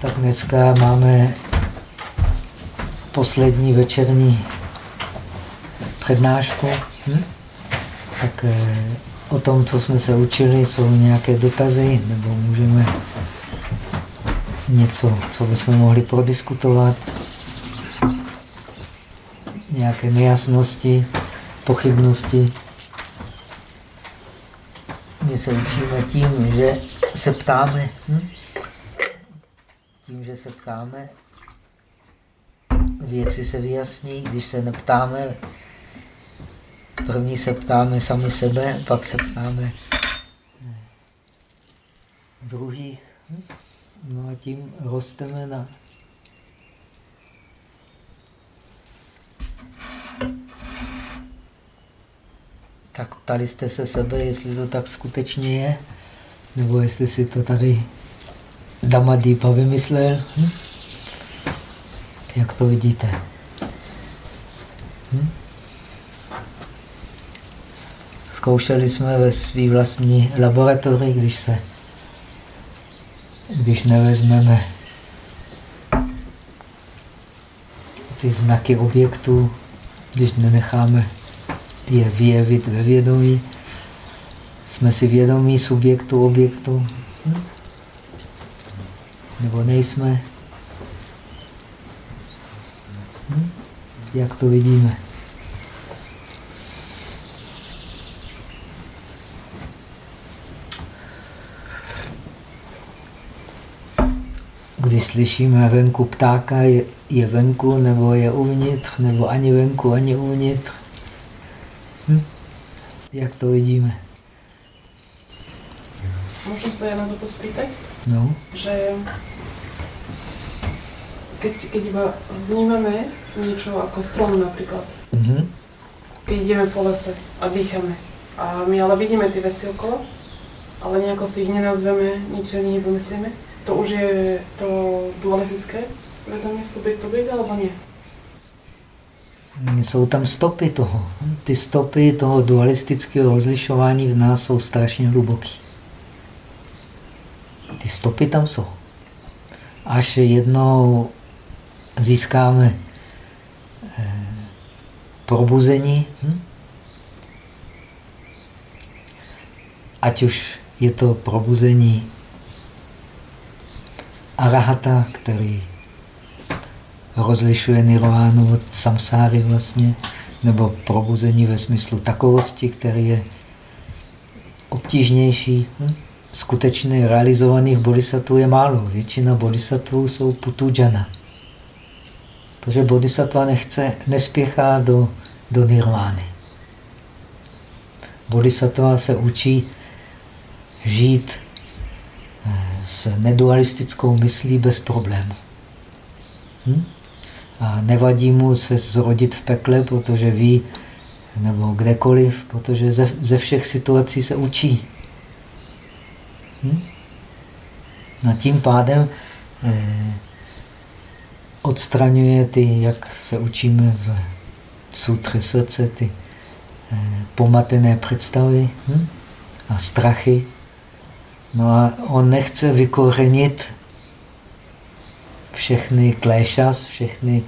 Tak dneska máme poslední večerní přednášku. Hm? Tak eh, o tom, co jsme se učili, jsou nějaké dotazy, nebo můžeme něco, co bychom mohli prodiskutovat, nějaké nejasnosti, pochybnosti. My se učíme tím, že se ptáme. Hm? Se ptáme, věci se vyjasní. Když se neptáme, první se ptáme sami sebe, pak se ptáme druhých. No a tím rosteme na tak ptali jste se sebe, jestli to tak skutečně je, nebo jestli si to tady Damadeepa vymyslel. Hm? Jak to vidíte? Hm? Zkoušeli jsme ve své vlastní laboratorii, když se když nevezmeme ty znaky objektů, když nenecháme je vyjevit ve vědomí, jsme si vědomí subjektu, objektu, hm? Nebo nejsme. Hm? Jak to vidíme? Když slyšíme venku ptáka, je, je venku, nebo je uvnitř, nebo ani venku, ani uvnitř. Hm? Jak to vidíme? Můžem se na toto spýtať? No. Že keď, keď iba vnímame niečo ako strom napríklad, Mm -hmm. keď ideme po lese a dýchame a my ale vidíme ty veci okolo, ale nejako si ich nenazveme, nič ani nepomyslíme, to už je to dualistické vedomie subjekt objekt alebo nie? Jsou tam stopy toho. Ty stopy toho dualistického rozlišování v nás jsou strašně hluboké. Ty stopy tam jsou. Až jednou získáme eh, probuzení, hm? ať už je to probuzení arahata, který rozlišuje nirvánu od samsáry vlastně, nebo probuzení ve smyslu takovosti, který je obtížnější. Hm? Skutečně realizovaných bodhisattvů je málo. Většina bodhisattvů jsou putujana. Protože bodhisattva nechce, nespěchá do, do nirvány. Bodhisattva se učí žít eh, s nedualistickou myslí bez problému. Hm? A nevadí mu se zrodit v pekle, protože ví, nebo kdekoliv, protože ze, ze všech situací se učí. Hm? A tím pádem eh, odstraňuje ty, jak se učíme v sutře srdce, ty eh, pomatené představy hm? a strachy. No a on nechce vykorenit všechny kléšas, všechny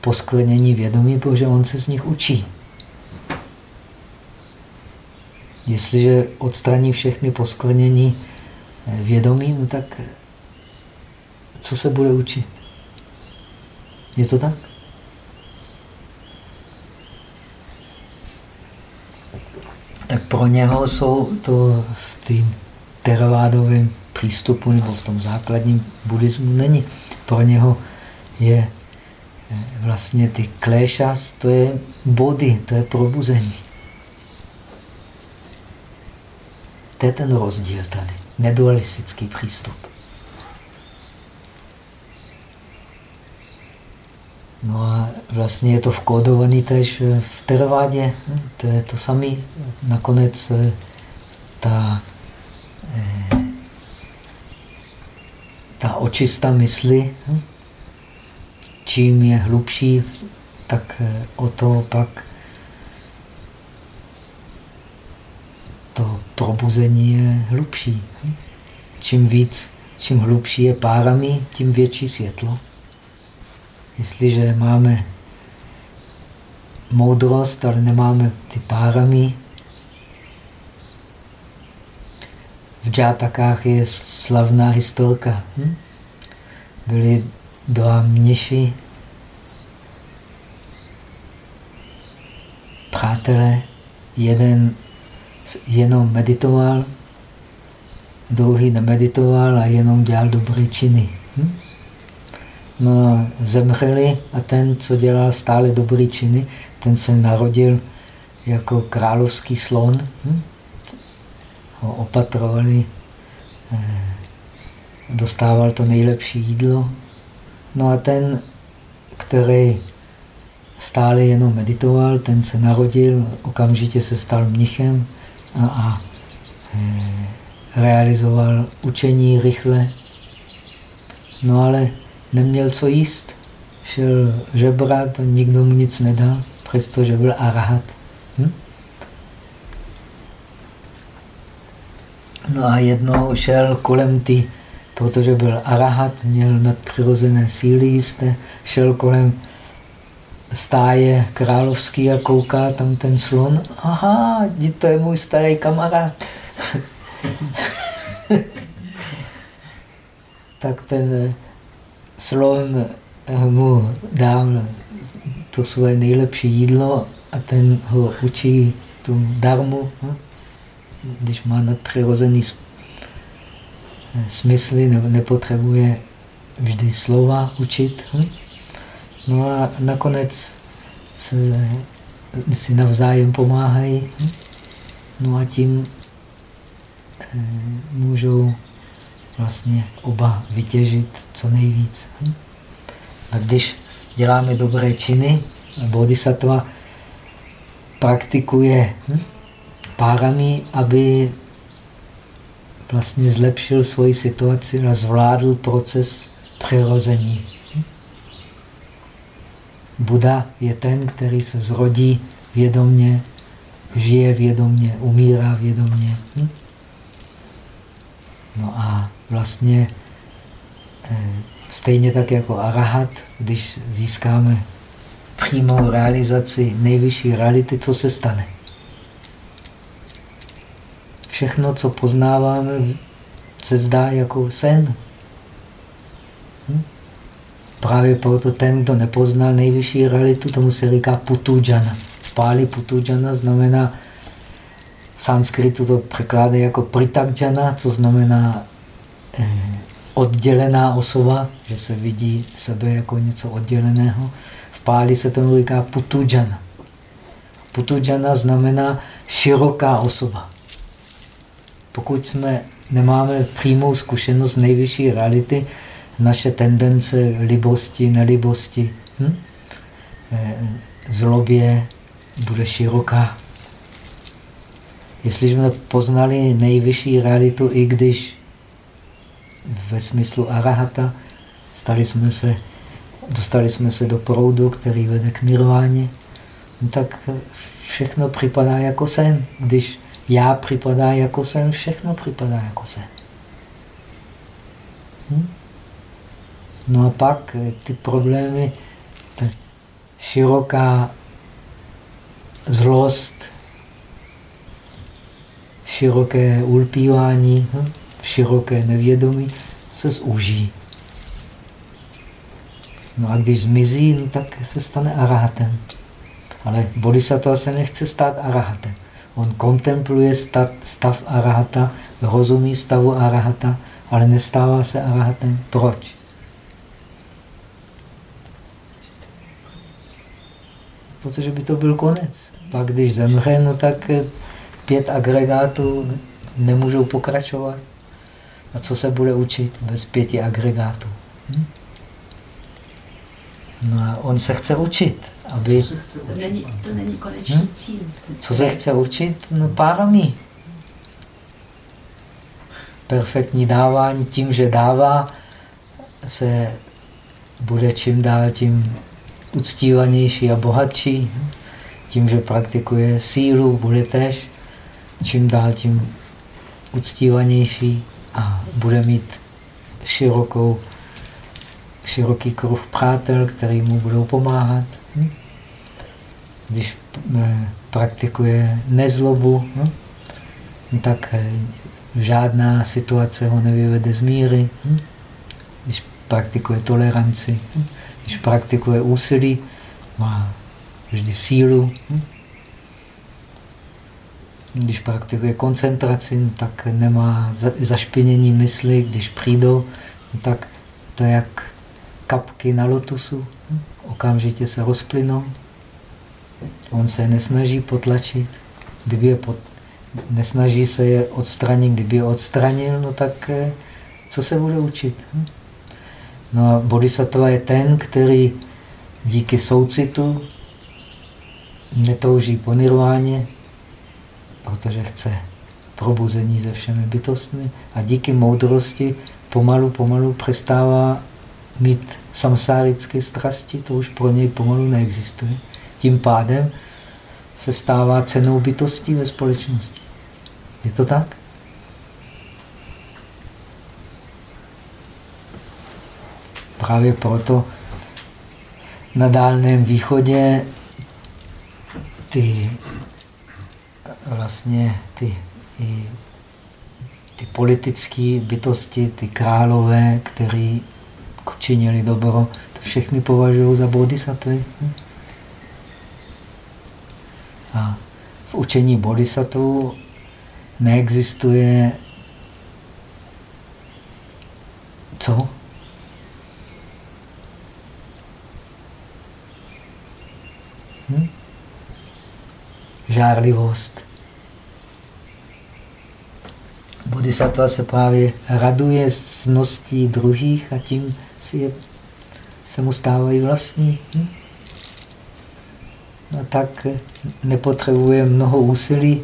poskvrnění vědomí, protože on se z nich učí. Jestliže odstraní všechny poskvrnění eh, vědomí, no tak co se bude učit? Je to tak? Tak pro něho jsou to v tým teravádovém přístupu nebo v tom základním buddhismu není pro něho je eh, vlastně ty kléšas, to je body, to je probuzení. To je ten rozdíl tady, nedualistický přístup. No a vlastně je to vkódovaný tež v teravádě, hm, to je to samé. Nakonec eh, ta eh, ta očista mysli, hm? čím je hlubší, tak eh, o to pak to probuzení je hlubší. Čím víc čím hlubší je párami, tím větší světlo. Jestliže máme moudrost, ale nemáme ty párami, v džátakách je slavná historka. Byli dva mniši, přátelé, jeden jenom meditoval, druhý nemeditoval a jenom dělal dobré činy. Hm? No zemřeli a ten, co dělal stále dobré činy, ten se narodil jako královský slon. Hm? Ho opatrovali, eh, dostával to nejlepší jídlo. No a ten, který stále jenom meditoval, ten se narodil, okamžitě se stal mnichem a, a e, realizoval učení rychle. No ale neměl co jíst. Šel žebrat a nikdo mu nic nedal, přestože byl arahat. Hm? No a jednou šel kolem ty, protože byl arahat, měl nadpřirozené síly jisté, šel kolem stáje královský a kouká tam ten slon. Aha, to je můj starý kamarád. tak ten eh, slon eh, mu dal to svoje nejlepší jídlo a ten ho učí tu darmu. Hm? Když má nadpřirozený eh, smysly, nepotřebuje vždy slova učit. Hm? No a nakonec se, si navzájem pomáhají. No a tím eh, můžou vlastně oba vytěžit co nejvíc. A když děláme dobré činy, bodhisattva praktikuje hm, párami, aby vlastně zlepšil svoji situaci a zvládl proces přirození. Buda je ten, který se zrodí vědomně, žije vědomně, umírá vědomně. Hm? No a vlastně eh, stejně tak jako arahat, když získáme přímou realizaci nejvyšší reality, co se stane? Všechno, co poznáváme, se zdá jako sen. Právě proto ten, kdo nepoznal nejvyšší realitu, tomu se říká putujana. Páli putujana znamená, v sanskritu to překládá jako pritakjana, co znamená eh, oddělená osoba, že se vidí sebe jako něco odděleného. V Páli se tomu říká putujana. Putujana znamená široká osoba. Pokud jsme nemáme přímou zkušenost nejvyšší reality, naše tendence libosti, nelibosti, hm? Eh, zlobě bude široká. Jestli jsme poznali nejvyšší realitu, i když ve smyslu arahata, stali jsme se, dostali jsme se do proudu, který vede k no tak všechno připadá jako sen. Když já připadá jako sen, všechno připadá jako sen. Hm? No a pak eh, ty problémy, ta široká zlost, široké ulpívání, hm, široké nevědomí se zúží. No a když zmizí, no tak se stane arahatem. Ale bodhisattva se nechce stát arahatem. On kontempluje stav, stav arahata, rozumí stavu arahata, ale nestává se arahatem. Proč? Protože by to byl konec. Pak když zemře, no tak eh, pět agregátů nemůžou pokračovat. A co se bude učit bez pěti agregátů? Hm? No a on se chce učit, aby... To není, to není konečný hm? cíl. Co se chce učit? No párami. Perfektní dávání tím, že dává, se bude čím dál tím uctívanější a bohatší. Tím, že praktikuje sílu, bude tež čím dál tím uctívanější a bude mít širokou, široký kruh přátel, který mu budou pomáhat. Když eh, praktikuje nezlobu, tak eh, žádná situace ho nevyvede z míry. Když praktikuje toleranci, když praktikuje úsilí, má vždy sílu. Když praktikuje koncentraci, tak nemá zašpinění mysli. Když přijdou, tak to je jak kapky na lotusu. Okamžitě se rozplynou. On se nesnaží potlačit. Kdyby je pot... nesnaží se je odstranit, kdyby je odstranil, no tak eh, co se bude učit? No a bodhisattva je ten, který díky soucitu netouží po nirváně, protože chce probuzení ze všemi bytostmi a díky moudrosti pomalu, pomalu přestává mít samsárické strasti, to už pro něj pomalu neexistuje. Tím pádem se stává cenou bytostí ve společnosti. Je to tak? Právě proto na Dálném východě ty vlastně ty, i, ty politické bytosti, ty králové, kteří činili dobro, to všechny považují za bodhisattvy. A v učení bodhisattva neexistuje co? Hm? Žárlivost. Bodhisattva se právě raduje cností druhých a tím si je, se mu stávají vlastní. Hm? No tak nepotřebuje mnoho úsilí,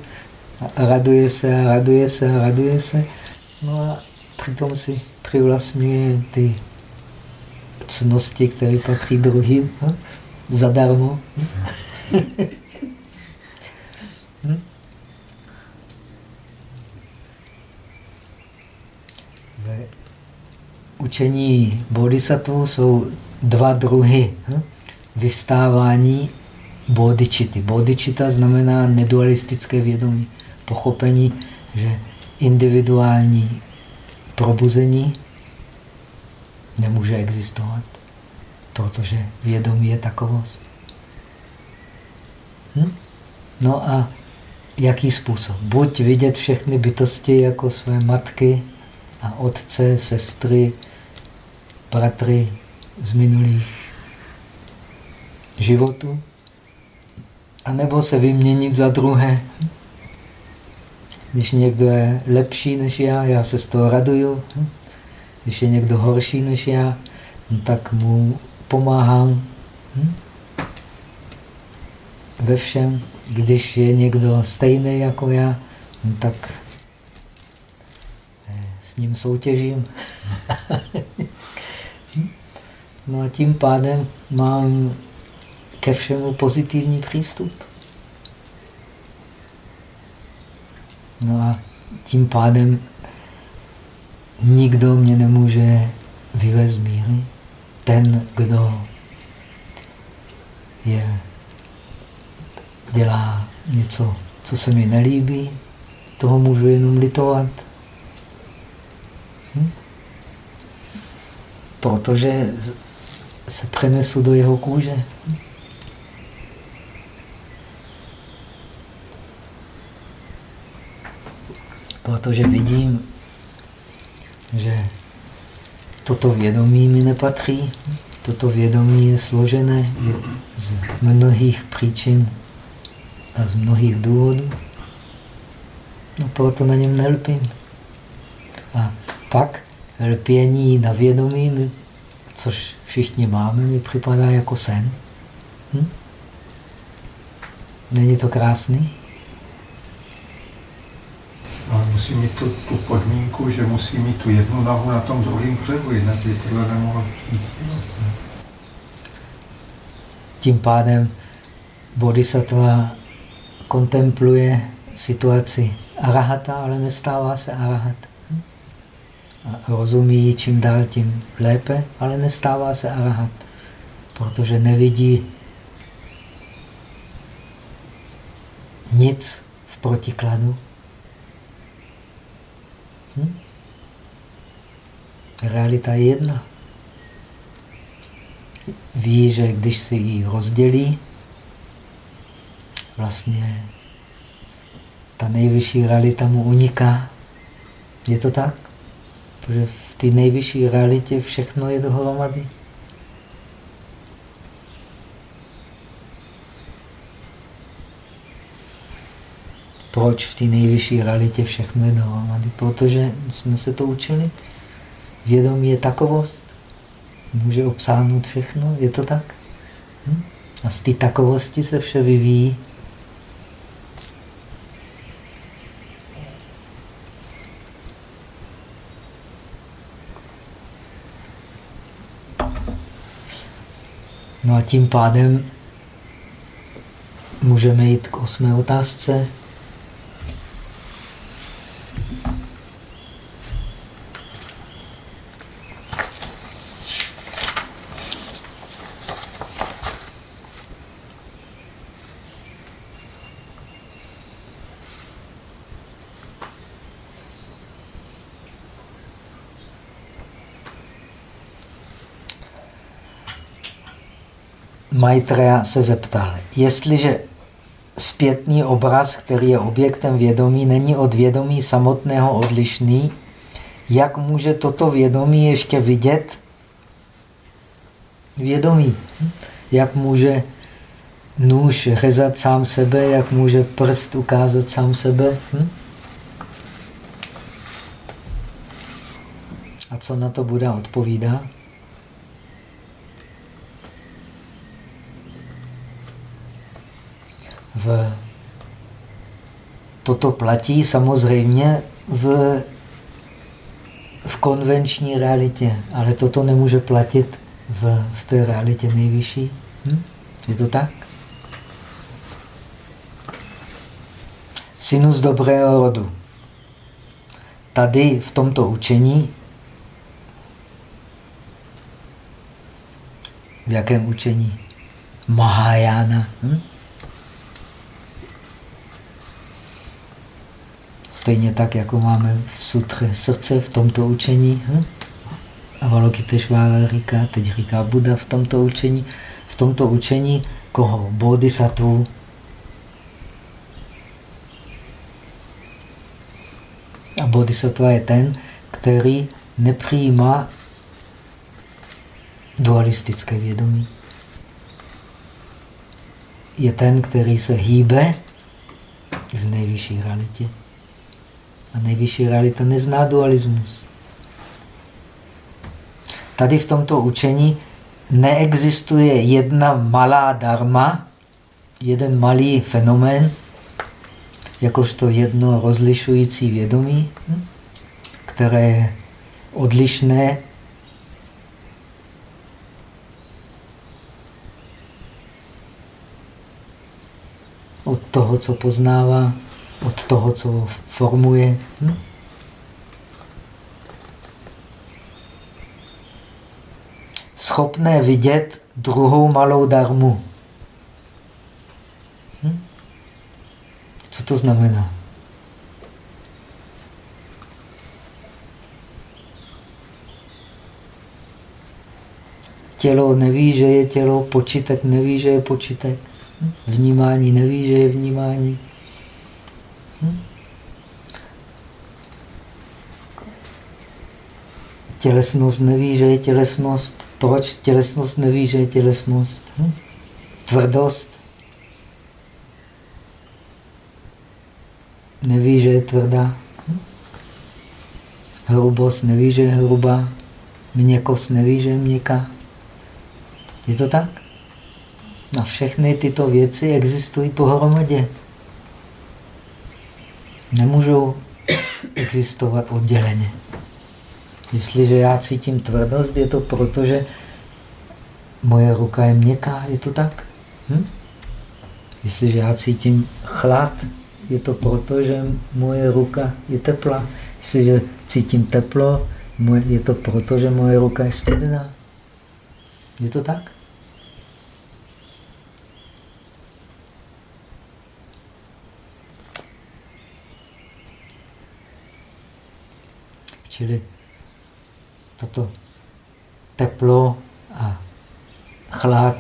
raduje se raduje se raduje se. No a přitom si přivlastňuje ty cnosti, které patří druhým. Hm? Zadarmo. Ve učení bodhisattva jsou dva druhy hm? vystávání bodičity. Bodičita znamená nedualistické vědomí, pochopení, že individuální probuzení nemůže existovat protože vědomí je takovost. Hm? No a jaký způsob? Buď vidět všechny bytosti jako své matky a otce, sestry, bratry z minulých životů, anebo se vyměnit za druhé. Když někdo je lepší než já, já se z toho raduju. Když je někdo horší než já, no tak mu pomáhám hm? ve všem. Když je někdo stejný jako já, no tak eh, s ním soutěžím. no a tím pádem mám ke všemu pozitivní přístup. No a tím pádem nikdo mě nemůže vyvést míry ten, kdo je, dělá něco, co se mi nelíbí, toho můžu jenom litovat. Hm? Protože se přenesu do jeho kůže. Protože vidím, že toto vědomí mi nepatří. Toto vědomí je složené z mnohých příčin a z mnohých důvodů. No proto na něm nelpím. A pak lpění na vědomí, což všichni máme, mi připadá jako sen. Hm? Není to krásný? ale musí mít tu, tu podmínku, že musí mít tu jednu nohu na tom druhém břehu, jinak by tohle nemohlo. Tím pádem bodhisattva kontempluje situaci arahata, ale nestává se arahat. A rozumí čím dál tím lépe, ale nestává se arahat, protože nevidí nic v protikladu. Hm? Realita je jedna. Ví, že když si ji rozdělí, vlastně ta nejvyšší realita mu uniká. Je to tak? Protože v té nejvyšší realitě všechno je dohromady. Proč v té nejvyšší realitě všechno je dohromady? Protože jsme se to učili. Vědomí je takovost. Může obsáhnout všechno. Je to tak? Hm? A z té takovosti se vše vyvíjí. No a tím pádem můžeme jít k osmé otázce. Maitreya se zeptal, jestliže zpětný obraz, který je objektem vědomí, není od vědomí samotného odlišný, jak může toto vědomí ještě vidět vědomí? Jak může nůž řezat sám sebe, jak může prst ukázat sám sebe? Hm? A co na to Buda odpovídá? v, toto platí samozřejmě v, v konvenční realitě, ale toto nemůže platit v, v té realitě nejvyšší. Hm? Je to tak? Synus dobrého rodu. Tady v tomto učení, v jakém učení? Mahajana. Hm? Stejně tak, jako máme v sutře srdce v tomto učení. Hm? Avalokiteshvara říká, teď říká Buda v tomto učení. V tomto učení koho? Bodhisattva. A bodhisattva je ten, který nepřijímá dualistické vědomí. Je ten, který se hýbe v nejvyšší realitě. A nejvyšší realita nezná dualismus. Tady v tomto učení neexistuje jedna malá dharma, jeden malý fenomén, jakožto jedno rozlišující vědomí, hm, které je odlišné od toho, co poznává od toho, co formuje. Hm? Schopné vidět druhou malou darmu. Hm? Co to znamená? Tělo neví, že je tělo, počítek neví, že je počítek. Hm? Vnímání neví, že je vnímání. Tělesnost neví, že je tělesnost. Proč tělesnost neví, že je tělesnost? Hm? Tvrdost neví, že je tvrdá. Hm? Hrubost neví, že je hrubá. Měkost neví, že je měkká. Je to tak? Na všechny tyto věci existují pohromadě nemůžou existovat odděleně. Jestliže já cítím tvrdost, je to proto, že moje ruka je měkká, je to tak? Hm? Jestliže já cítím chlad, je to proto, že moje ruka je teplá. Jestliže cítím teplo, je to proto, že moje ruka je studená. Je to tak? Čili toto teplo a chlad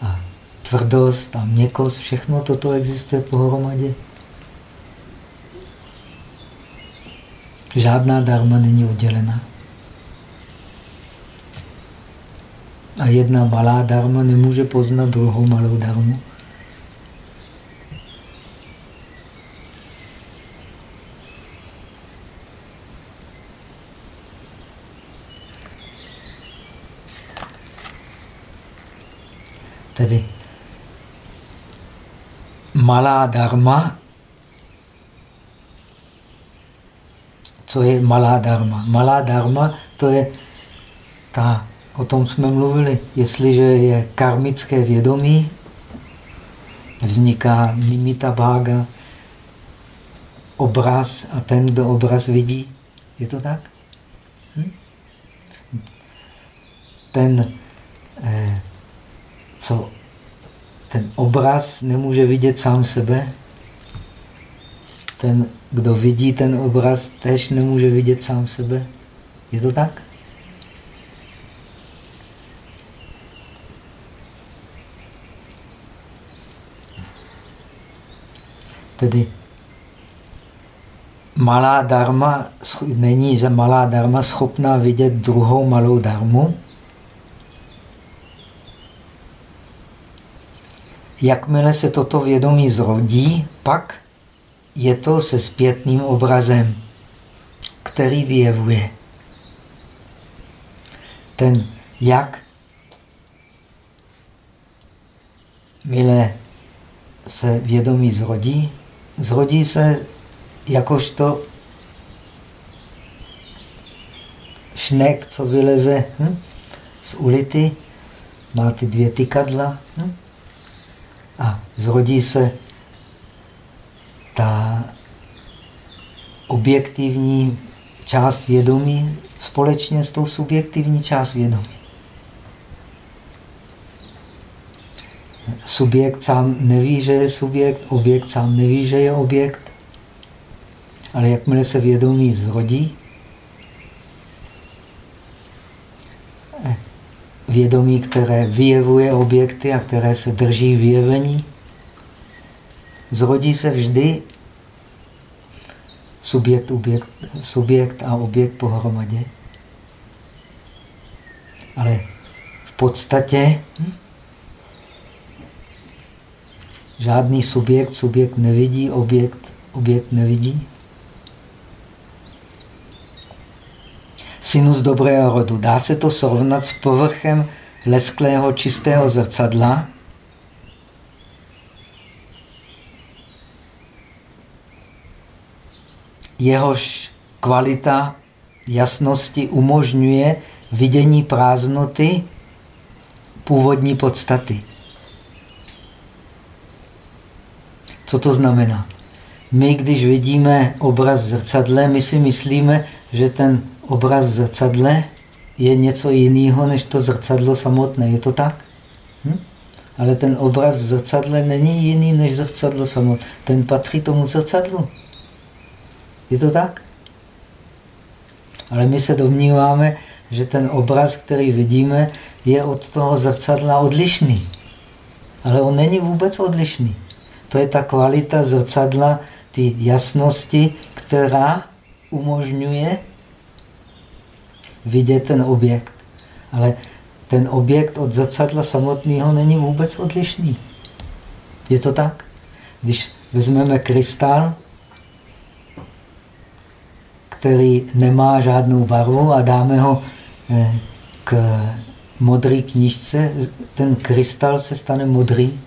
a tvrdost a měkost, všechno toto existuje pohromadě. Žádná darma není oddělená. A jedna malá darma nemůže poznat druhou malou darmu. Tedy malá dharma, co je malá dharma? Malá dharma to je ta, o tom jsme mluvili, jestliže je karmické vědomí, vzniká nimita bhaga, obraz a ten, kdo obraz vidí. Je to tak? Hm? Ten eh, co ten obraz nemůže vidět sám sebe. Ten, kdo vidí ten obraz, tež nemůže vidět sám sebe. Je to tak? Tedy malá dharma není, že malá dharma schopná vidět druhou malou dharmu, Jakmile se toto vědomí zrodí, pak je to se zpětným obrazem, který vyjevuje. Ten jak, milé se vědomí zrodí, zrodí se jakožto šnek, co vyleze hm, z ulity, má ty dvě tykadla. Hm? A zrodí se ta objektivní část vědomí společně s tou subjektivní část vědomí. Subjekt sám neví, že je subjekt, objekt sám neví, že je objekt, ale jakmile se vědomí zrodí, vědomí, které vyjevuje objekty a které se drží vyjevení, zrodí se vždy subjekt, objekt, subjekt a objekt pohromadě. Ale v podstatě žádný subjekt subjekt nevidí, objekt objekt nevidí. Sinus dobrého rodu. Dá se to srovnat s povrchem lesklého čistého zrcadla, jehož kvalita jasnosti umožňuje vidění prázdnoty původní podstaty. Co to znamená? My, když vidíme obraz v zrcadle, my si myslíme, že ten obraz v zrcadle je něco jiného než to zrcadlo samotné. Je to tak? Hm? Ale ten obraz v zrcadle není jiný než zrcadlo samotné. Ten patří tomu zrcadlu. Je to tak? Ale my se domníváme, že ten obraz, který vidíme, je od toho zrcadla odlišný. Ale on není vůbec odlišný. To je ta kvalita zrcadla, ty jasnosti, která umožňuje vidět ten objekt. Ale ten objekt od zrcadla samotného není vůbec odlišný. Je to tak? Když vezmeme krystal, který nemá žádnou barvu a dáme ho eh, k modré knížce, ten krystal se stane modrý.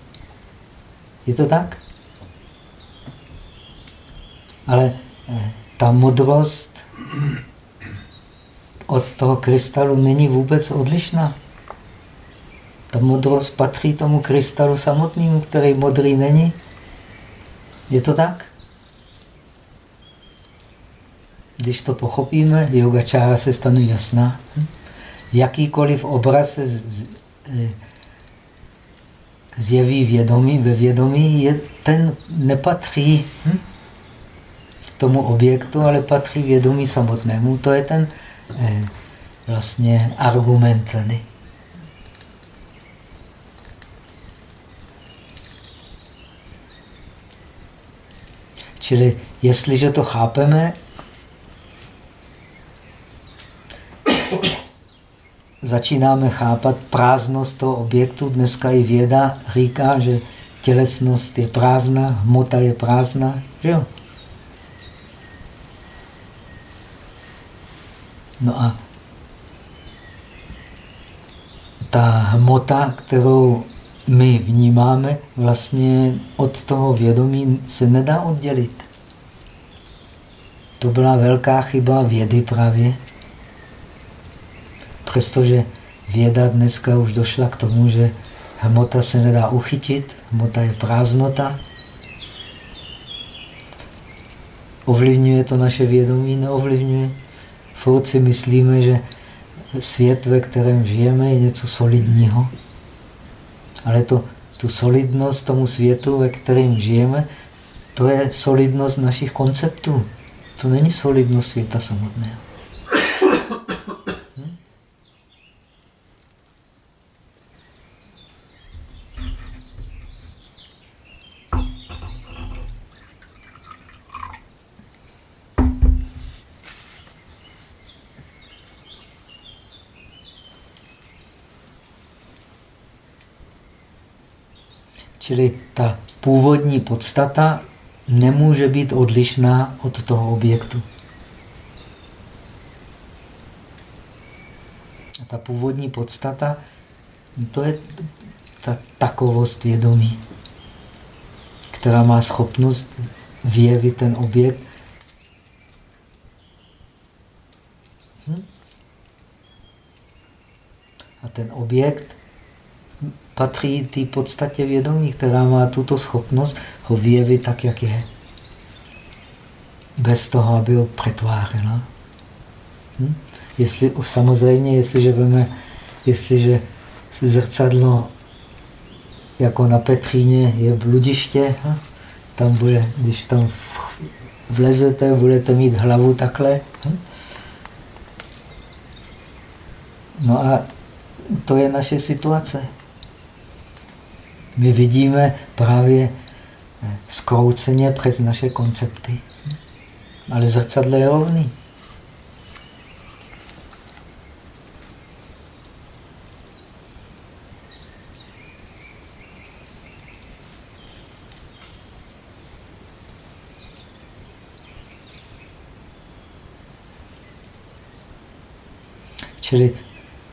Je to tak? Ale eh, ta modrost od toho krystalu není vůbec odlišná. Ta modrost patří tomu krystalu samotnému, který modrý není. Je to tak? když to pochopíme, yogačára se stane jasná. Jakýkoliv obraz se eh, zjeví vědomí, ve vědomí, je, ten nepatří hm? tomu objektu, ale patří vědomí samotnému. To je ten vlastně argument tady. Čili jestliže to chápeme, začínáme chápat prázdnost toho objektu. Dneska i věda říká, že tělesnost je prázdná, hmota je prázdná. Že jo? No a ta hmota, kterou my vnímáme, vlastně od toho vědomí se nedá oddělit. To byla velká chyba vědy právě. Přestože věda dneska už došla k tomu, že hmota se nedá uchytit, hmota je prázdnota. Ovlivňuje to naše vědomí? Neovlivňuje. Furt si myslíme, že svět, ve kterém žijeme, je něco solidního. Ale to, tu solidnost tomu světu, ve kterém žijeme, to je solidnost našich konceptů. To není solidnost světa samotného. Čili ta původní podstata nemůže být odlišná od toho objektu. A ta původní podstata, to je ta takovost vědomí, která má schopnost vyjevit ten objekt. Hm? A ten objekt patří té podstatě vědomí, která má tuto schopnost ho vyjevit tak, jak je. Bez toho, aby ho přetvářela. Hm? Jestli, samozřejmě, jestliže veme, jestliže zrcadlo jako na Petříně je bludiště, hm? tam bude, když tam vlezete, budete mít hlavu takhle. Hm? No a to je naše situace my vidíme právě eh, zkrouceně přes naše koncepty. Ale zrcadlo je rovný. Čili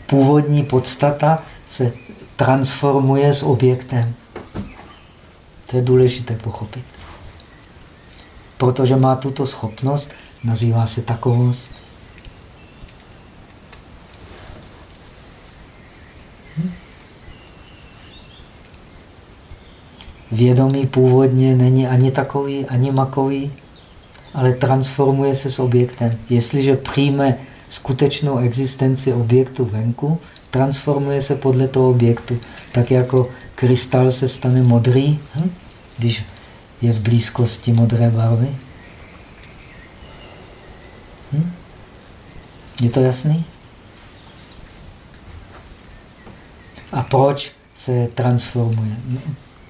původní podstata se transformuje s objektem. To je důležité pochopit. Protože má tuto schopnost, nazývá se takovost. Vědomí původně není ani takový, ani makový, ale transformuje se s objektem. Jestliže přijme skutečnou existenci objektu venku, transformuje se podle toho objektu. Tak jako krystal se stane modrý, hm? když je v blízkosti modré barvy. Hm? Je to jasný? A proč se transformuje?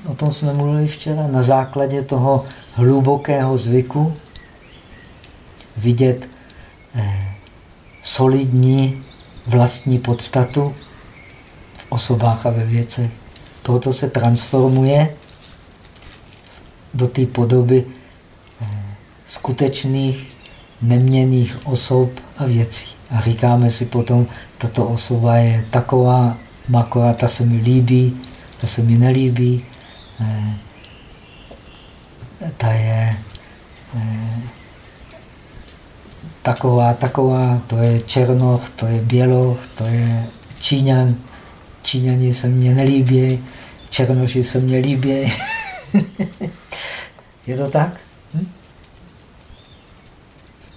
O tom jsme mluvili včera. Na základě toho hlubokého zvyku vidět eh, solidní vlastní podstatu v osobách a ve věcech. Proto se transformuje do té podoby eh, skutečných, neměných osob a věcí. A říkáme si potom, tato osoba je taková, maková, ta se mi líbí, ta se mi nelíbí, eh, ta je eh, taková, taková, to je černoch, to je běloch, to je Číňan. Číňani se mně nelíbí, černoši se mně líbí. je to tak? Hm?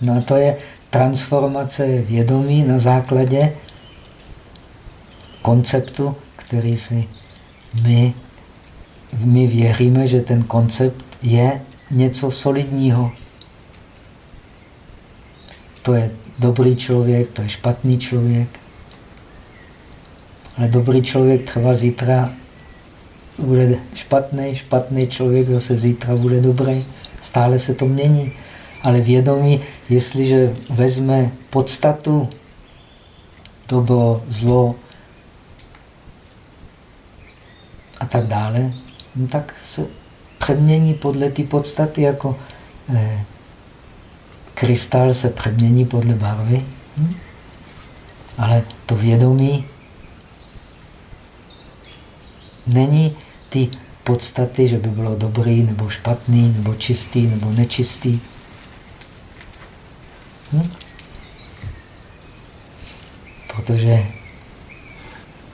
No a to je transformace vědomí na základě konceptu, který si my, my věříme, že ten koncept je něco solidního. To je dobrý člověk, to je špatný člověk. Ale dobrý člověk třeba zítra bude špatný, špatný člověk zase zítra bude dobrý. Stále se to mění. Ale vědomí, jestliže vezme podstatu, dobro, zlo a tak dále, no tak se přemění podle té podstaty, jako eh, krystal se přemění podle barvy. Hm? Ale to vědomí není ty podstaty, že by bylo dobrý nebo špatný, nebo čistý nebo nečistý. Hm? Protože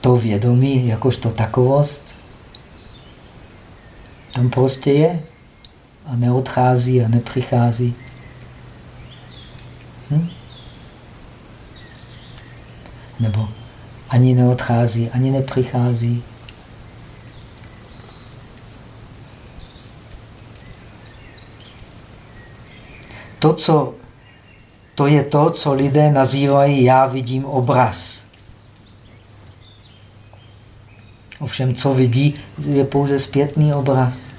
to vědomí, jakožto takovost, tam prostě je a neodchází a nepřichází. Nebo ani neodchází, ani nepřichází. To, co, to je to, co lidé nazývají já vidím obraz. Ovšem, co vidí, je pouze zpětný obraz.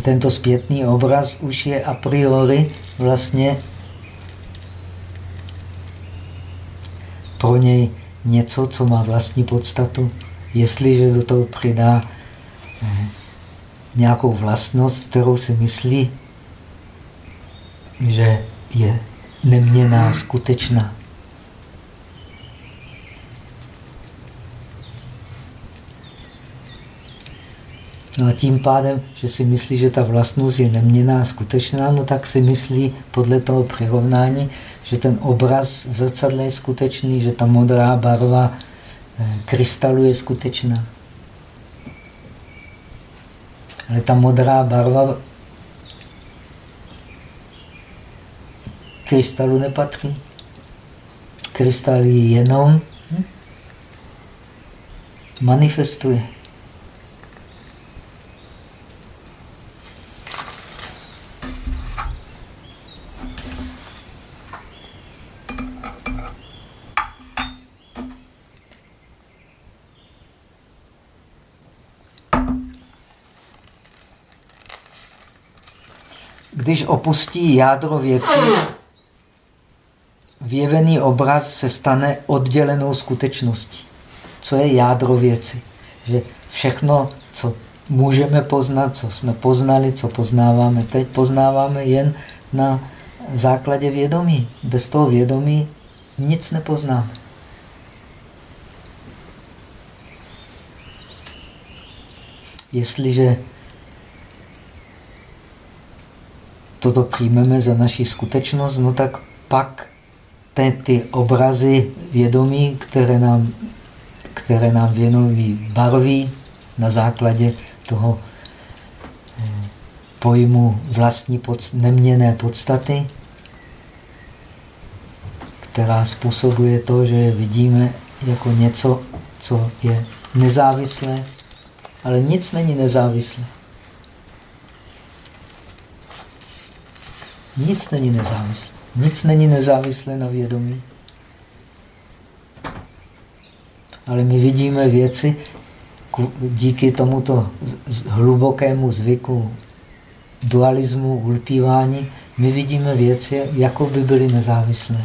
Tento zpětný obraz už je a priori vlastně pro něj něco, co má vlastní podstatu. Jestliže do toho přidá eh, nějakou vlastnost, kterou si myslí, že je neměná, skutečná. No a tím pádem, že si myslí, že ta vlastnost je neměná, skutečná, no tak si myslí podle toho přirovnání, že ten obraz v zrcadle je skutečný, že ta modrá barva eh, krystalu je skutečná. Ale ta modrá barva krystalu nepatří. Krystal ji jenom hm, manifestuje. Když opustí jádro věcí, vyjevený obraz se stane oddělenou skutečností. Co je jádro věci? Že všechno, co můžeme poznat, co jsme poznali, co poznáváme teď, poznáváme jen na základě vědomí. Bez toho vědomí nic nepoznáme. Jestliže toto přijmeme za naši skutečnost, no tak pak ty, ty obrazy vědomí, které nám, které nám věnují barví na základě toho eh, pojmu vlastní pod, neměné podstaty, která způsobuje to, že vidíme jako něco, co je nezávislé, ale nic není nezávislé. Nic není nezávislé. Nic není nezávislé na vědomí. Ale my vidíme věci díky tomuto hlubokému zvyku dualismu, ulpívání, my vidíme věci, jako by byly nezávislé.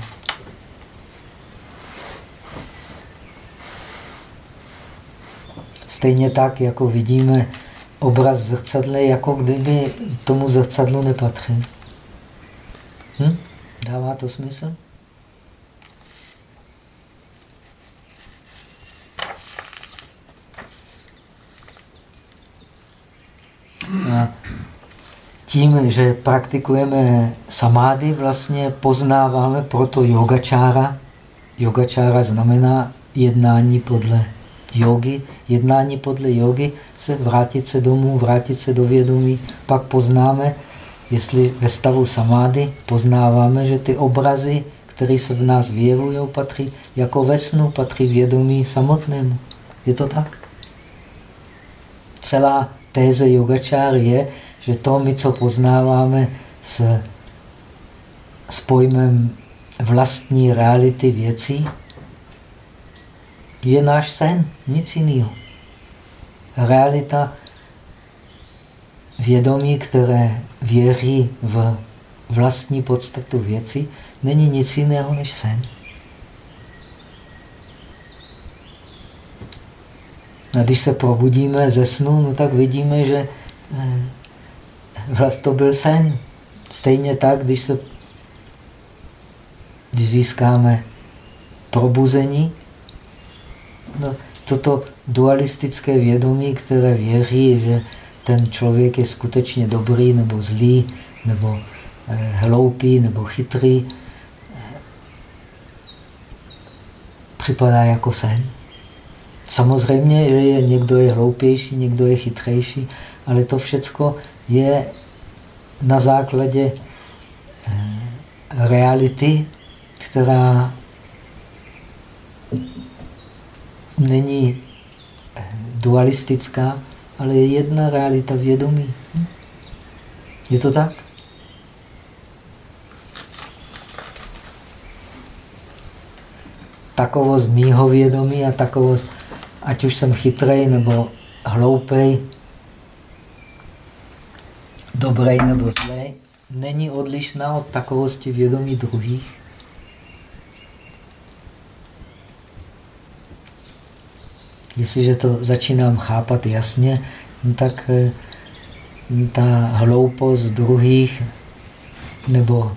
Stejně tak, jako vidíme obraz v zrcadle, jako kdyby tomu zrcadlu nepatřil. Hm? Dává to smysl? A tím, že praktikujeme samády, vlastně poznáváme proto yogačára. Yogačára znamená jednání podle jogy. Jednání podle jogy se vrátit se domů, vrátit se do vědomí. Pak poznáme, jestli ve stavu samády poznáváme, že ty obrazy, které se v nás vyjevují, patří jako ve snu, patří vědomí samotnému. Je to tak? Celá téze yogačár je, že to, my, co poznáváme s, s pojmem vlastní reality věcí, je náš sen, nic jiného. Realita vědomí, které věří v vlastní podstatu věci, není nic jiného než sen. A když se probudíme ze snu, no tak vidíme, že vlastně to byl sen. Stejně tak, když, se, když získáme probuzení, no, toto dualistické vědomí, které věří, že ten člověk je skutečně dobrý nebo zlý, nebo eh, hloupý nebo chytrý, eh, připadá jako sen. Samozřejmě, že je, někdo je hloupější, někdo je chytřejší, ale to všecko je na základě eh, reality, která není dualistická, ale je jedna realita vědomí. Je to tak? Takovost mýho vědomí a takovost, ať už jsem chytrej nebo hloupej, dobrý nebo zlý, není odlišná od takovosti vědomí druhých. Jestliže to začínám chápat jasně, no tak eh, ta hloupost druhých nebo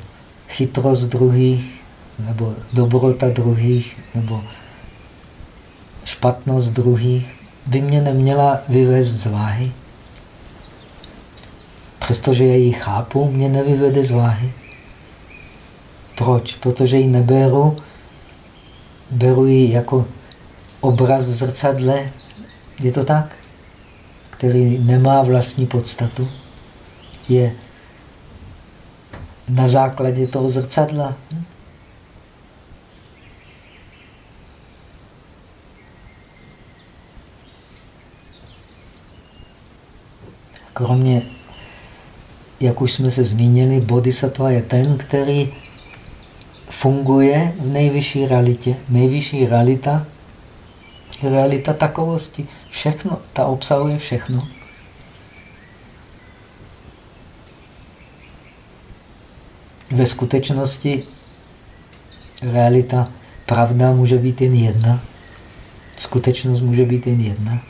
chytrost druhých nebo dobrota druhých nebo špatnost druhých by mě neměla vyvést z váhy. Přestože já ji chápu, mě nevyvede z váhy. Proč? Protože ji neberu, beru ji jako obraz v zrcadle, je to tak, který nemá vlastní podstatu, je na základě toho zrcadla. Kromě jak už jsme se zmínili, bodhisattva je ten, který funguje v nejvyšší realitě. Nejvyšší realita realita takovosti. Všechno, ta obsahuje všechno. Ve skutečnosti realita, pravda může být jen jedna. Skutečnost může být jen jedna.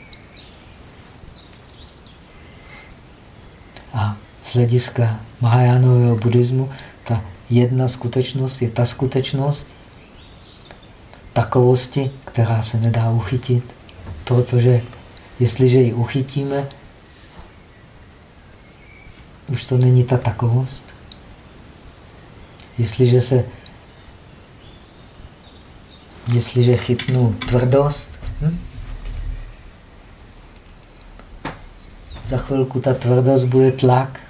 A z hlediska Mahajánového buddhismu ta jedna skutečnost je ta skutečnost takovosti, která se nedá uchytit. Protože jestliže ji uchytíme, už to není ta takovost. Jestliže se jestliže chytnu tvrdost, hm? za chvilku ta tvrdost bude tlak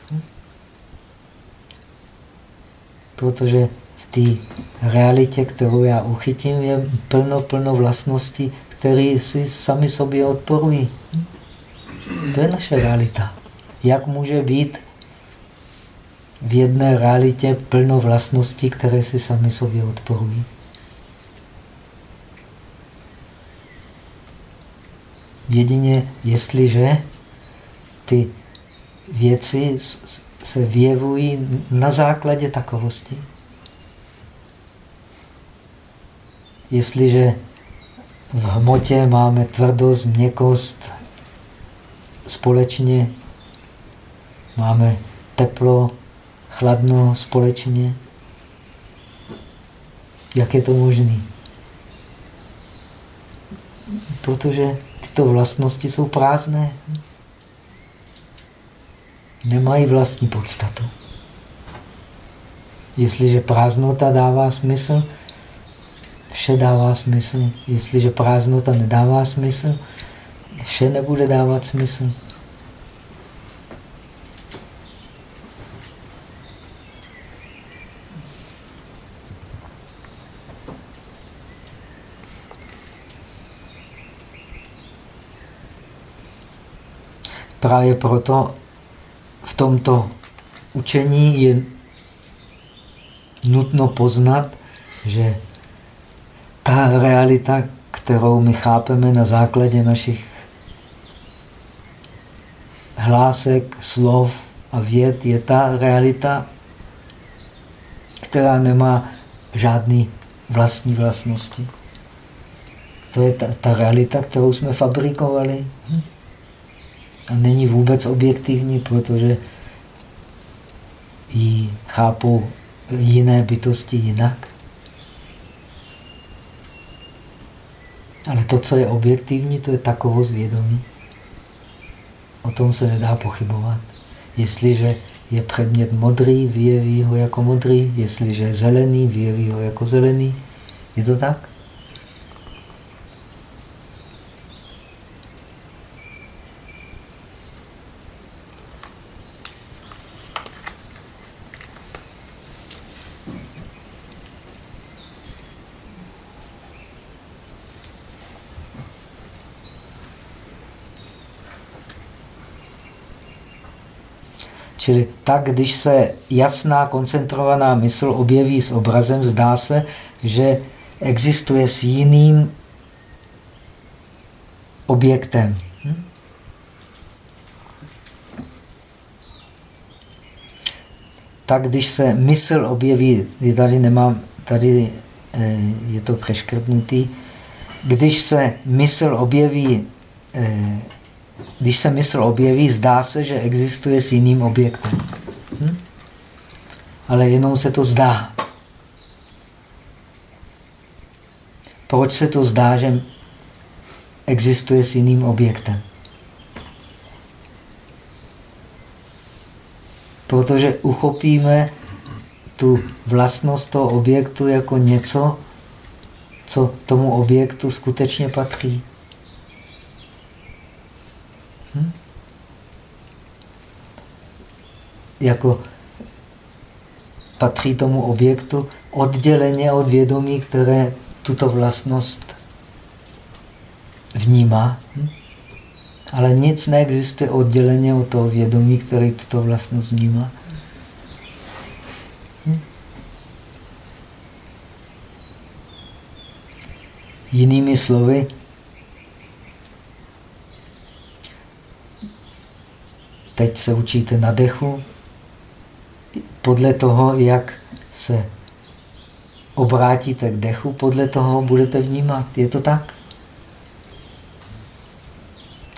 protože v té realitě, kterou já uchytím, je plno, plno vlastností, které si sami sobě odporují. To je naše realita. Jak může být v jedné realitě plno vlastností, které si sami sobě odporují? Jedině, jestliže ty věci se vyjevují na základě takovosti. Jestliže v hmotě máme tvrdost, měkost společně, máme teplo, chladno společně, jak je to možné? Protože tyto vlastnosti jsou prázdné nemají vlastní podstatu. Jestliže prázdnota dává smysl, vše dává smysl. Jestliže prázdnota nedává smysl, vše nebude dávat smysl. Právě proto v tomto učení je nutno poznat, že ta realita, kterou my chápeme na základě našich hlásek, slov a věd, je ta realita, která nemá žádný vlastní vlastnosti. To je ta, ta realita, kterou jsme fabrikovali. A není vůbec objektivní, protože ji chápou jiné bytosti jinak. Ale to, co je objektivní, to je takovost vědomí. O tom se nedá pochybovat. Jestliže je předmět modrý, vyjeví ho jako modrý. Jestliže je zelený, vyjeví ho jako zelený. Je to tak? Čili tak, když se jasná, koncentrovaná mysl objeví s obrazem, zdá se, že existuje s jiným objektem. Hm? Tak, když se mysl objeví, tady nemám, tady eh, je to přeškrtnutý, když se mysl objeví eh, když se mysl objeví, zdá se, že existuje s jiným objektem. Hm? Ale jenom se to zdá. Proč se to zdá, že existuje s jiným objektem? Protože uchopíme tu vlastnost toho objektu jako něco, co tomu objektu skutečně patří. Hm? Jako patří tomu objektu odděleně od vědomí, které tuto vlastnost vnímá. Hm? Ale nic neexistuje odděleně od toho vědomí, který tuto vlastnost vnímá. Hm? Jinými slovy, Teď se učíte na dechu. Podle toho, jak se obrátíte k dechu, podle toho budete vnímat. Je to tak?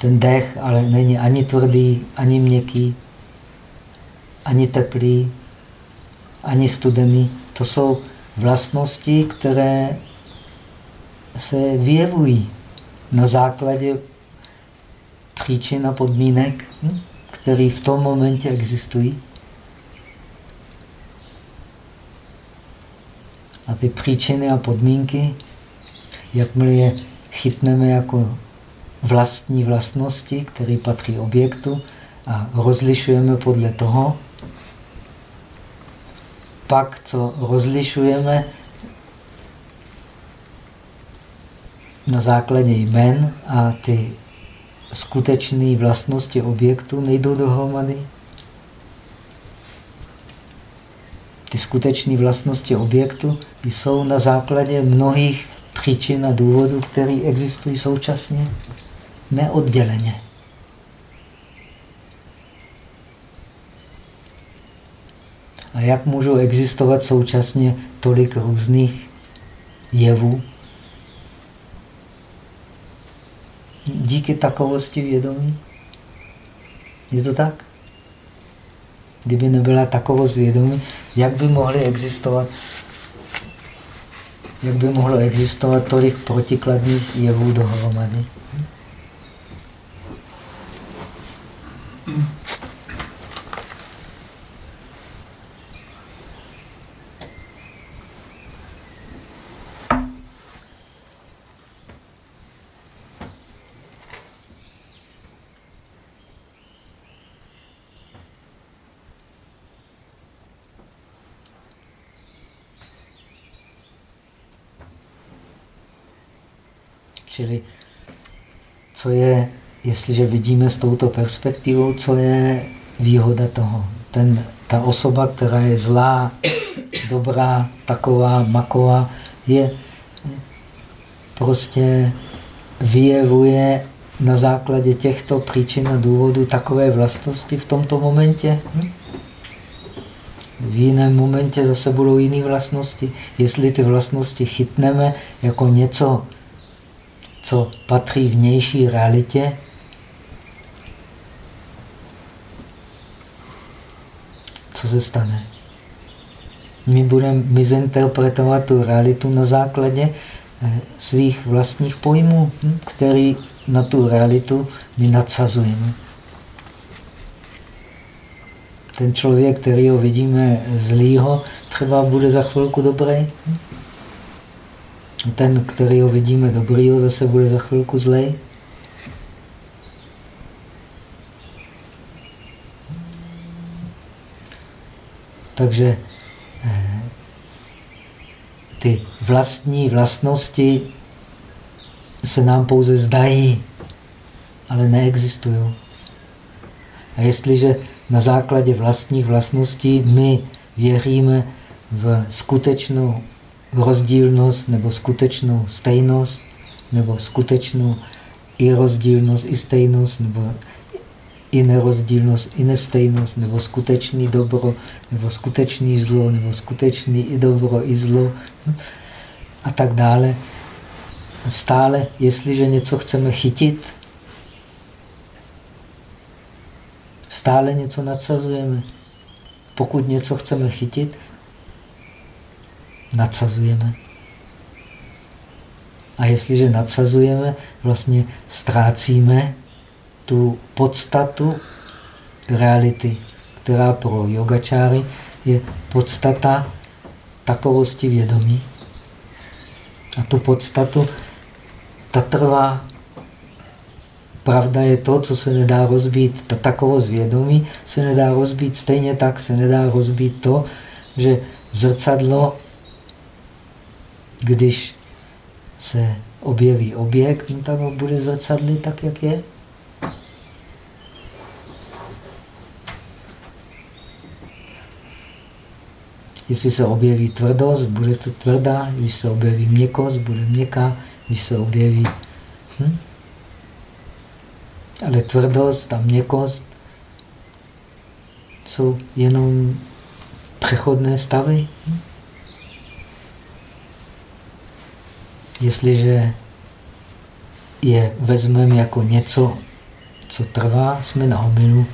Ten dech ale není ani tvrdý, ani měkký, ani teplý, ani studený. To jsou vlastnosti, které se vyjevují na základě příčin a podmínek. Hm? Které v tom momentě existují. A ty příčiny a podmínky, jakmile je chytneme jako vlastní vlastnosti, které patří objektu a rozlišujeme podle toho, pak, co rozlišujeme na základě jmen a ty skutečné vlastnosti objektu nejdou dohromady. Ty skutečné vlastnosti objektu jsou na základě mnohých příčin a důvodů, které existují současně, neodděleně. A jak můžou existovat současně tolik různých jevů, díky takovosti vědomí. Je to tak? Kdyby nebyla takovost vědomí, jak by mohly existovat jak by mohlo existovat tolik protikladných jevů dohromady? Čili co je, jestliže vidíme s touto perspektivou, co je výhoda toho. Ten, ta osoba, která je zlá, dobrá, taková, maková, je prostě vyjevuje na základě těchto příčin a důvodů takové vlastnosti v tomto momentě. Hm? V jiném momentě zase budou jiné vlastnosti. Jestli ty vlastnosti chytneme jako něco, co patří vnější realitě, co se stane? My budeme my zinterpretovat tu realitu na základě eh, svých vlastních pojmů, hm, který na tu realitu my nadsazujeme. Ten člověk, který ho vidíme zlýho, třeba bude za chvilku dobrý. Hm? Ten, který ho vidíme dobrýho, zase bude za chvilku zlej. Takže eh, ty vlastní vlastnosti se nám pouze zdají, ale neexistují. A jestliže na základě vlastních vlastností my věříme v skutečnou rozdílnost nebo skutečnou stejnost nebo skutečnou i rozdílnost, i stejnost, nebo i nerozdílnost, i nestejnost, nebo skutečný dobro, nebo skutečný zlo, nebo skutečný i dobro, i zlo a tak dále. Stále, jestliže něco chceme chytit, stále něco nadsazujeme. Pokud něco chceme chytit, nadsazujeme. A jestliže nadsazujeme, vlastně ztrácíme tu podstatu reality, která pro yogačáry je podstata takovosti vědomí. A tu podstatu, ta trvá. Pravda je to, co se nedá rozbít. Ta takovost vědomí se nedá rozbít. Stejně tak se nedá rozbít to, že zrcadlo, když se objeví objekt, no tak ho bude zrcadlit tak, jak je. Jestli se objeví tvrdost, bude to tvrdá, když se objeví měkost, bude měkká, když se objeví... Hm? Ale tvrdost a měkost jsou jenom přechodné stavy. Hm? Jestliže je vezmeme jako něco, co trvá, jsme na omilu.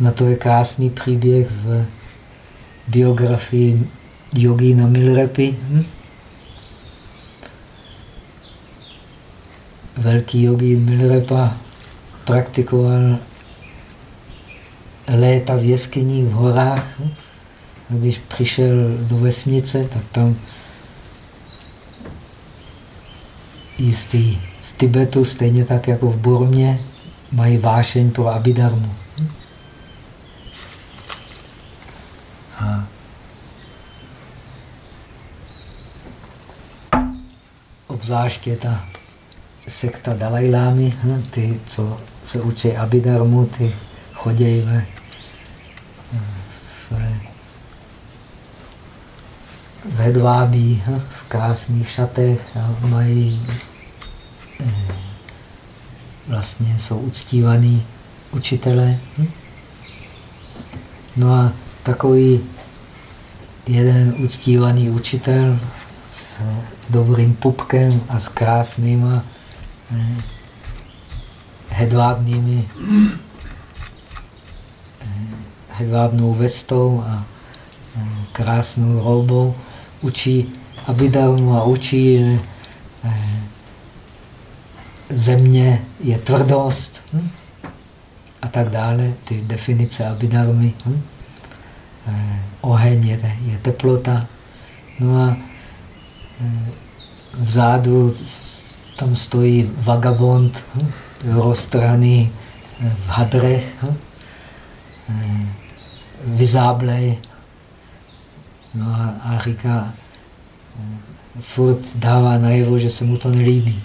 Na to je krásný příběh v biografii Yogina Milrepy. Hm? Velký jogín Milrepa praktikoval léta v jeskyních, v horách. Hm? A když přišel do vesnice, tak tam jistý v Tibetu, stejně tak jako v Burmě, mají vášeň pro Abhidharmu. A obzvláště ta sekta Dalajlámy, hm, ty, co se učí Abhidharmu, ty chodí ve, v, ve dvábí, hm, v krásných šatech a mají vlastně jsou uctívaný učitelé. Hm. No a takový jeden uctívaný učitel s dobrým pupkem a s krásnýma eh, hedvábnými eh, hedvábnou vestou a eh, krásnou roubou učí Abhidharmu a učí, že eh, země je tvrdost hm? a tak dále, ty definice Abhidharmy. Hm? Eh, oheň je, je teplota. No a eh, vzadu tam stojí vagabond, hm, roztraný eh, v hadrech, hm, vyzáblej. No a, a říká, furt dává najevo, že se mu to nelíbí.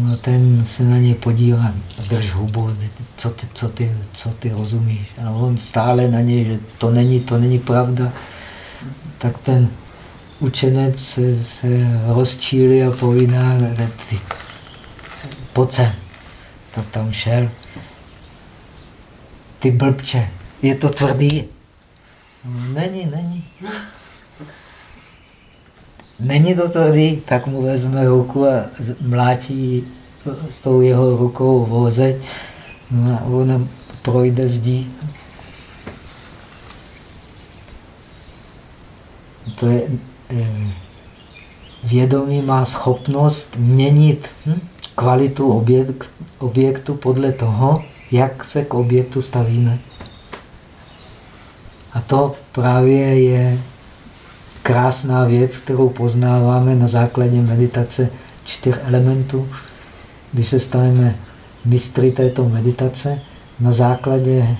No ten se na něj podívá, drž hubu, co ty, co ty, co ty rozumíš. A on stále na něj, že to není, to není pravda. Tak ten učenec se, se rozčílí a povídá, ty, pojď. Tak tam šel. Ty blbče, je to tvrdý? Není, není. Není to tvrdý, tak mu vezme ruku a mlátí s tou jeho rukou vozeť no a on projde zdí. To je, eh, vědomí má schopnost měnit hm, kvalitu objekt, objektu podle toho, jak se k objektu stavíme. A to právě je krásná věc, kterou poznáváme na základě meditace čtyř elementů. Když se staneme mistry této meditace, na základě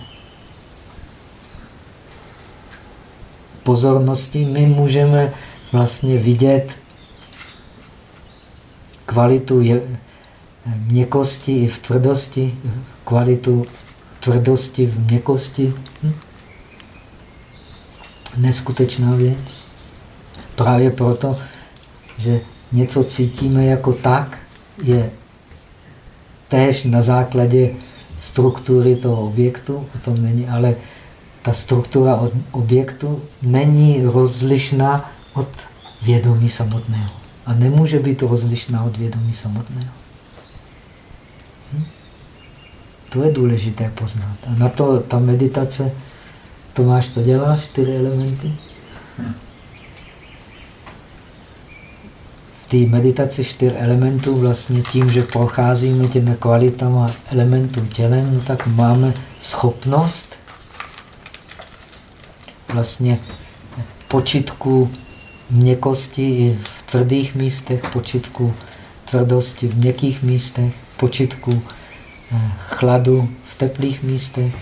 pozornosti my můžeme vlastně vidět kvalitu měkkosti i v tvrdosti, kvalitu tvrdosti v měkkosti. Hm? Neskutečná věc. Právě proto, že něco cítíme jako tak, je též na základě struktury toho objektu, o tom není, ale ta struktura objektu není rozlišná od vědomí samotného. A nemůže být rozlišná od vědomí samotného. Hm? To je důležité poznat. A na to ta meditace, Tomáš to dělá, čtyři elementy. Té meditaci čtyř elementů vlastně tím, že procházíme těmi kvalitama elementů tělem, no tak máme schopnost vlastně počitku měkkosti i v tvrdých místech, počitku tvrdosti v měkkých místech, počitku eh, chladu v teplých místech.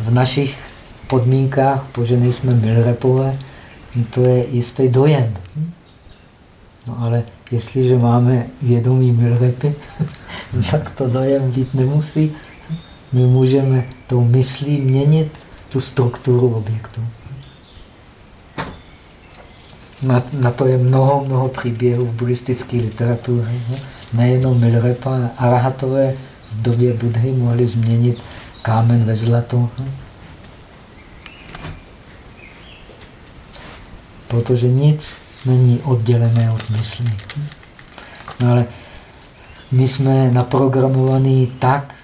V našich podmínkách, protože nejsme milrepové, to je jistý dojem. No ale jestliže máme vědomí milrepy, tak to dojem být nemusí. My můžeme tou myslí měnit tu strukturu objektu. Na, na to je mnoho, mnoho příběhů v buddhistické literatuře. Nejenom Milrepa, arahatové v době Budhy mohli změnit kámen ve zlato. Protože nic není oddělené od mysli. No ale my jsme naprogramovaní tak,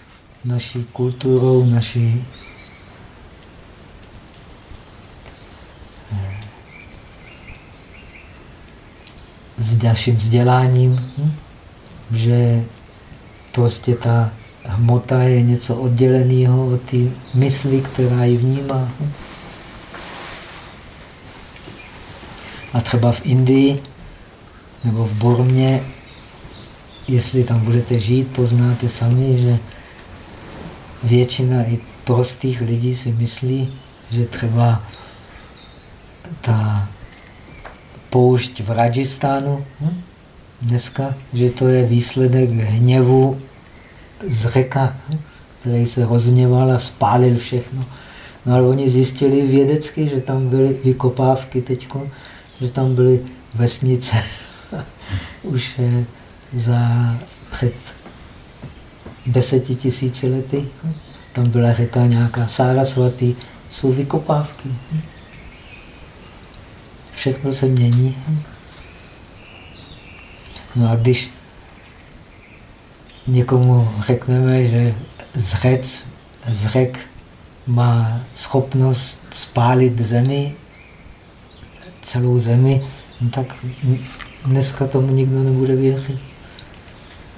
naší kulturou, naší eh, s naším vzděláním, hm, že prostě ta hmota je něco odděleného od té mysli, která ji vnímá. Hm. A třeba v Indii nebo v Burmě, jestli tam budete žít, poznáte sami, že většina i prostých lidí si myslí, že třeba ta poušť v Rajistánu hm, dneska, že to je výsledek hněvu z řeka, hm, který se rozněval a spálil všechno. No ale oni zjistili vědecky, že tam byly vykopávky teď, že tam byly vesnice už eh, za před deseti tisíci lety. Tam byla řeka nějaká Sarasvati, jsou vykopávky. Všechno se mění. No a když někomu řekneme, že zřec, zřek má schopnost spálit zemi, celou zemi, no tak dneska tomu nikdo nebude věřit.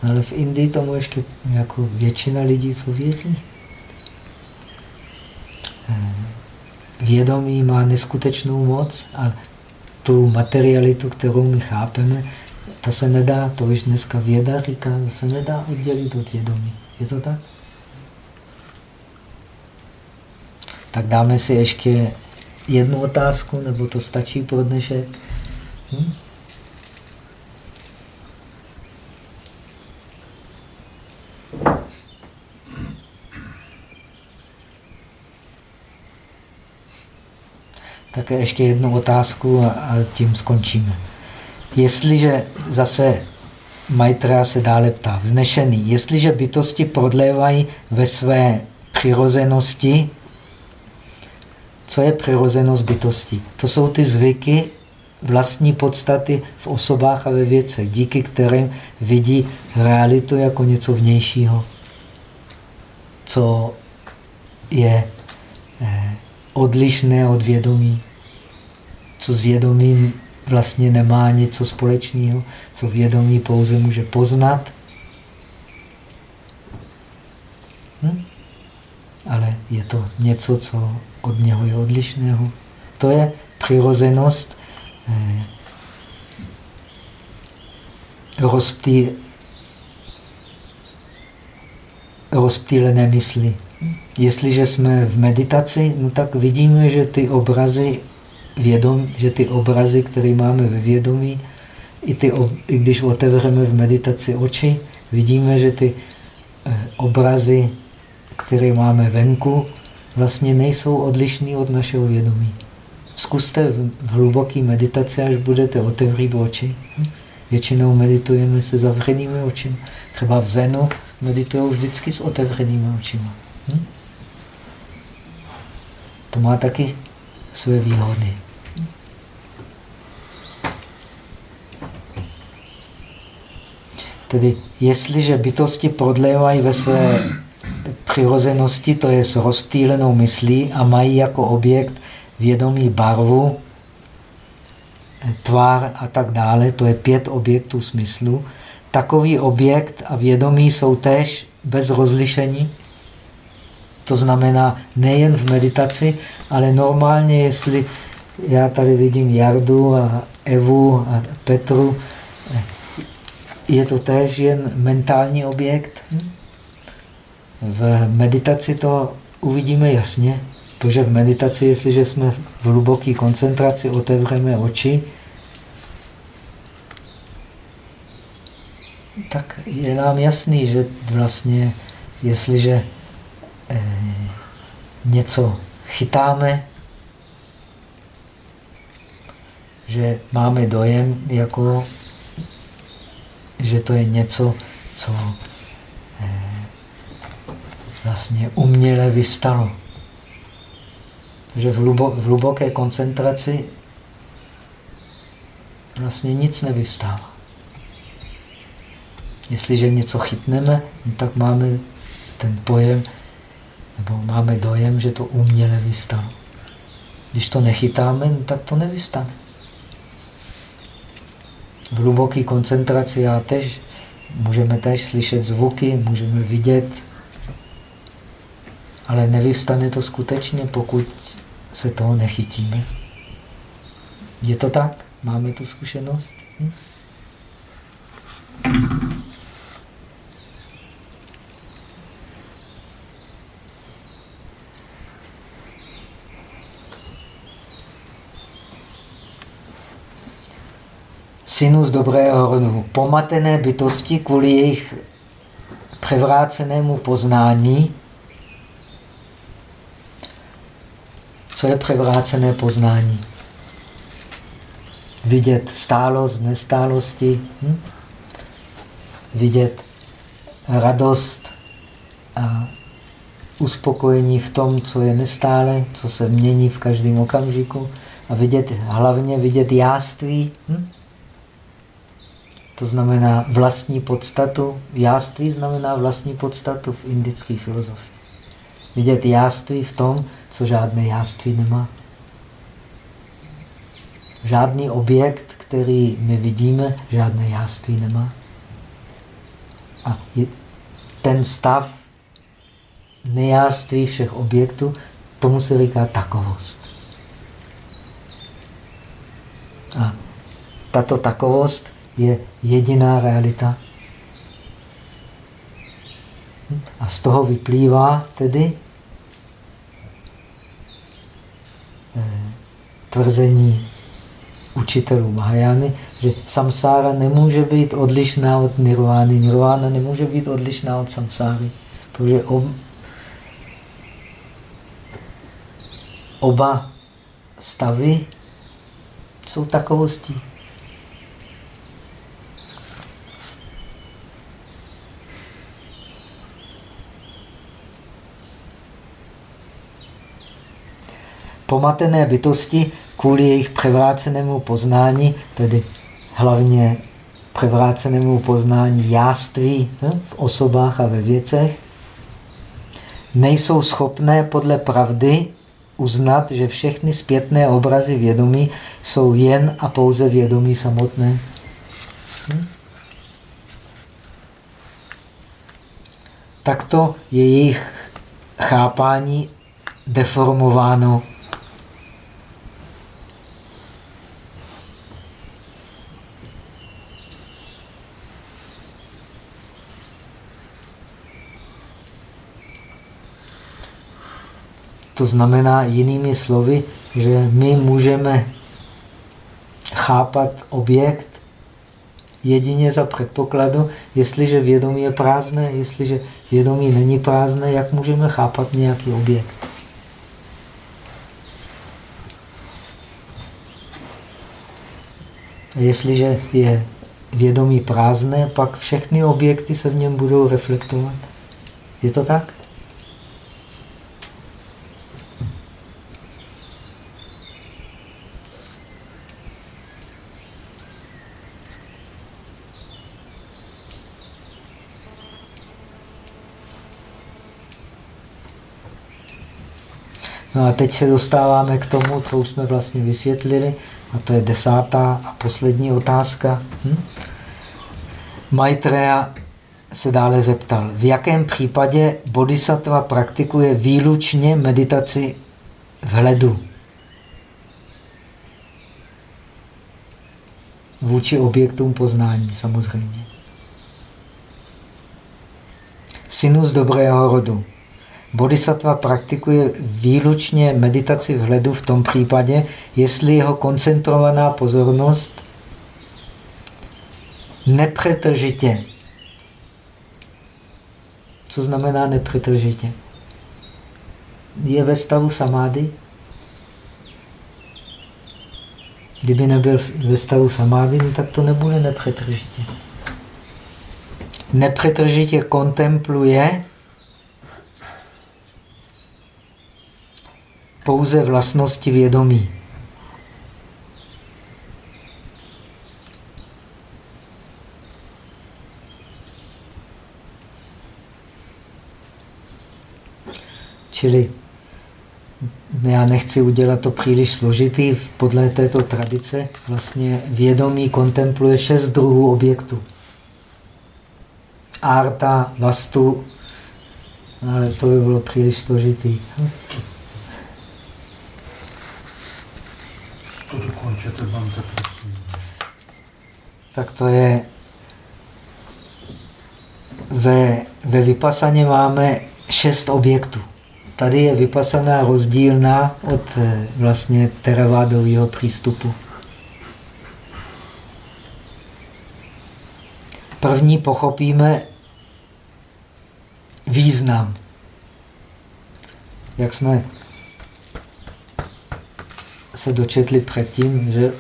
Ale v Indii tomu ještě jako většina lidí to věří. Eh, vědomí má neskutečnou moc a tu materialitu, kterou my chápeme, ta se nedá, to už dneska věda říká, to se nedá oddělit od vědomí. Je to tak? Tak dáme si ještě jednu otázku, nebo to stačí pro dnešek? Hm? Tak ještě jednu otázku a, a tím skončíme. Jestliže zase Maitreya se dále ptá, vznešený, jestliže bytosti prodlévají ve své přirozenosti, co je přirozenost bytosti? To jsou ty zvyky vlastní podstaty v osobách a ve věcech, díky kterým vidí realitu jako něco vnějšího, co je eh, odlišné od vědomí, co s vědomím vlastně nemá něco společného, co vědomí pouze může poznat. Hm? Ale je to něco, co od něho je odlišného. To je přirozenost eh, rozptý, rozptýlené mysli. Jestliže jsme v meditaci, no tak vidíme, že ty obrazy vědom, že ty obrazy, které máme ve vědomí, i, ty, i když otevřeme v meditaci oči, vidíme, že ty eh, obrazy, které máme venku, vlastně nejsou odlišný od našeho vědomí. Zkuste v hluboké meditaci, až budete otevřít oči. Většinou meditujeme se zavřenými očima. Třeba v Zenu meditují vždycky s otevřenými očima. Hm? To má taky své výhody. Tedy jestliže bytosti prodlévají ve své přirozenosti, to je s rozptýlenou myslí a mají jako objekt vědomí barvu, tvár a tak dále, to je pět objektů smyslu, takový objekt a vědomí jsou též bez rozlišení. To znamená nejen v meditaci, ale normálně, jestli já tady vidím Jardu a Evu a Petru, je to též jen mentální objekt. V meditaci to uvidíme jasně, protože v meditaci, jestliže jsme v hluboké koncentraci, otevřeme oči, tak je nám jasný, že vlastně, jestliže eh, něco chytáme, že máme dojem, jako že to je něco, co vlastně uměle vystalo. Že v, hlubo, v hluboké koncentraci vlastně nic nevystává. Jestliže něco chytneme, no tak máme ten pojem, nebo máme dojem, že to uměle vystalo. Když to nechytáme, no tak to nevystane. V hluboké koncentraci a tež můžeme tež slyšet zvuky, můžeme vidět, ale nevyvstane to skutečně, pokud se toho nechytíme. Je to tak? Máme tu zkušenost? Hm? synus dobrého rodu. Pomatené bytosti kvůli jejich převrácenému poznání. Co je převrácené poznání? Vidět stálost, nestálosti, hm? vidět radost a uspokojení v tom, co je nestále, co se mění v každém okamžiku a vidět, hlavně vidět jáství, hm? To znamená vlastní podstatu. Jáství znamená vlastní podstatu v indické filozofii. Vidět jáství v tom, co žádné jáství nemá. Žádný objekt, který my vidíme, žádné jáství nemá. A ten stav nejáství všech objektů, tomu se říká takovost. A tato takovost je jediná realita. A z toho vyplývá tedy eh, tvrzení učitelů Mahajány, že samsára nemůže být odlišná od nirvány, nirvána nemůže být odlišná od samsáry, protože ob, oba stavy jsou takovostí. Pomatené bytosti kvůli jejich převrácenému poznání, tedy hlavně převrácenému poznání jáství hm, v osobách a ve věcech, nejsou schopné podle pravdy uznat, že všechny zpětné obrazy vědomí jsou jen a pouze vědomí samotné. Hm? Takto je jejich chápání deformováno To znamená jinými slovy, že my můžeme chápat objekt jedině za předpokladu, jestliže vědomí je prázdné, jestliže vědomí není prázdné, jak můžeme chápat nějaký objekt. Jestliže je vědomí prázdné, pak všechny objekty se v něm budou reflektovat. Je to tak? No a teď se dostáváme k tomu, co už jsme vlastně vysvětlili, a to je desátá a poslední otázka. Hm? Maitreya se dále zeptal, v jakém případě bodhisattva praktikuje výlučně meditaci vhledu vůči objektům poznání samozřejmě. Sinus dobrého rodu. Bodhisattva praktikuje výlučně meditaci vhledu v tom případě, jestli jeho koncentrovaná pozornost nepřetržitě. Co znamená nepřetržitě? Je ve stavu samády. Kdyby nebyl ve stavu samády, no tak to nebude nepřetržitě. Nepřetržitě kontempluje pouze vlastnosti vědomí. Čili já nechci udělat to příliš složitý. Podle této tradice vlastně vědomí kontempluje šest druhů objektů. Arta, vastu, ale to by bylo příliš složitý. To dokončete, vám tak prosím. Tak to je... Ve, ve vypasaně máme šest objektů. Tady je vypasaná rozdílná od eh, vlastně teravádového přístupu. První pochopíme význam. Jak jsme se dočetli předtím, že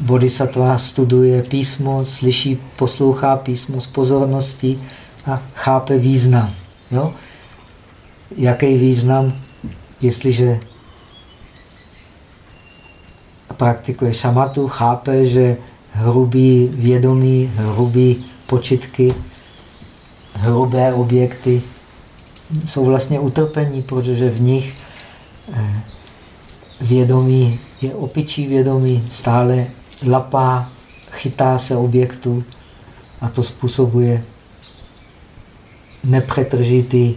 bodhisattva studuje písmo, slyší, poslouchá písmo s pozorností a chápe význam. Jo? Jaký význam, jestliže praktikuje šamatu, chápe, že hrubý vědomí, hrubý počitky, hrubé objekty jsou vlastně utrpení, protože v nich eh, vědomí je opičí vědomí, stále lapá, chytá se objektu a to způsobuje nepřetržitý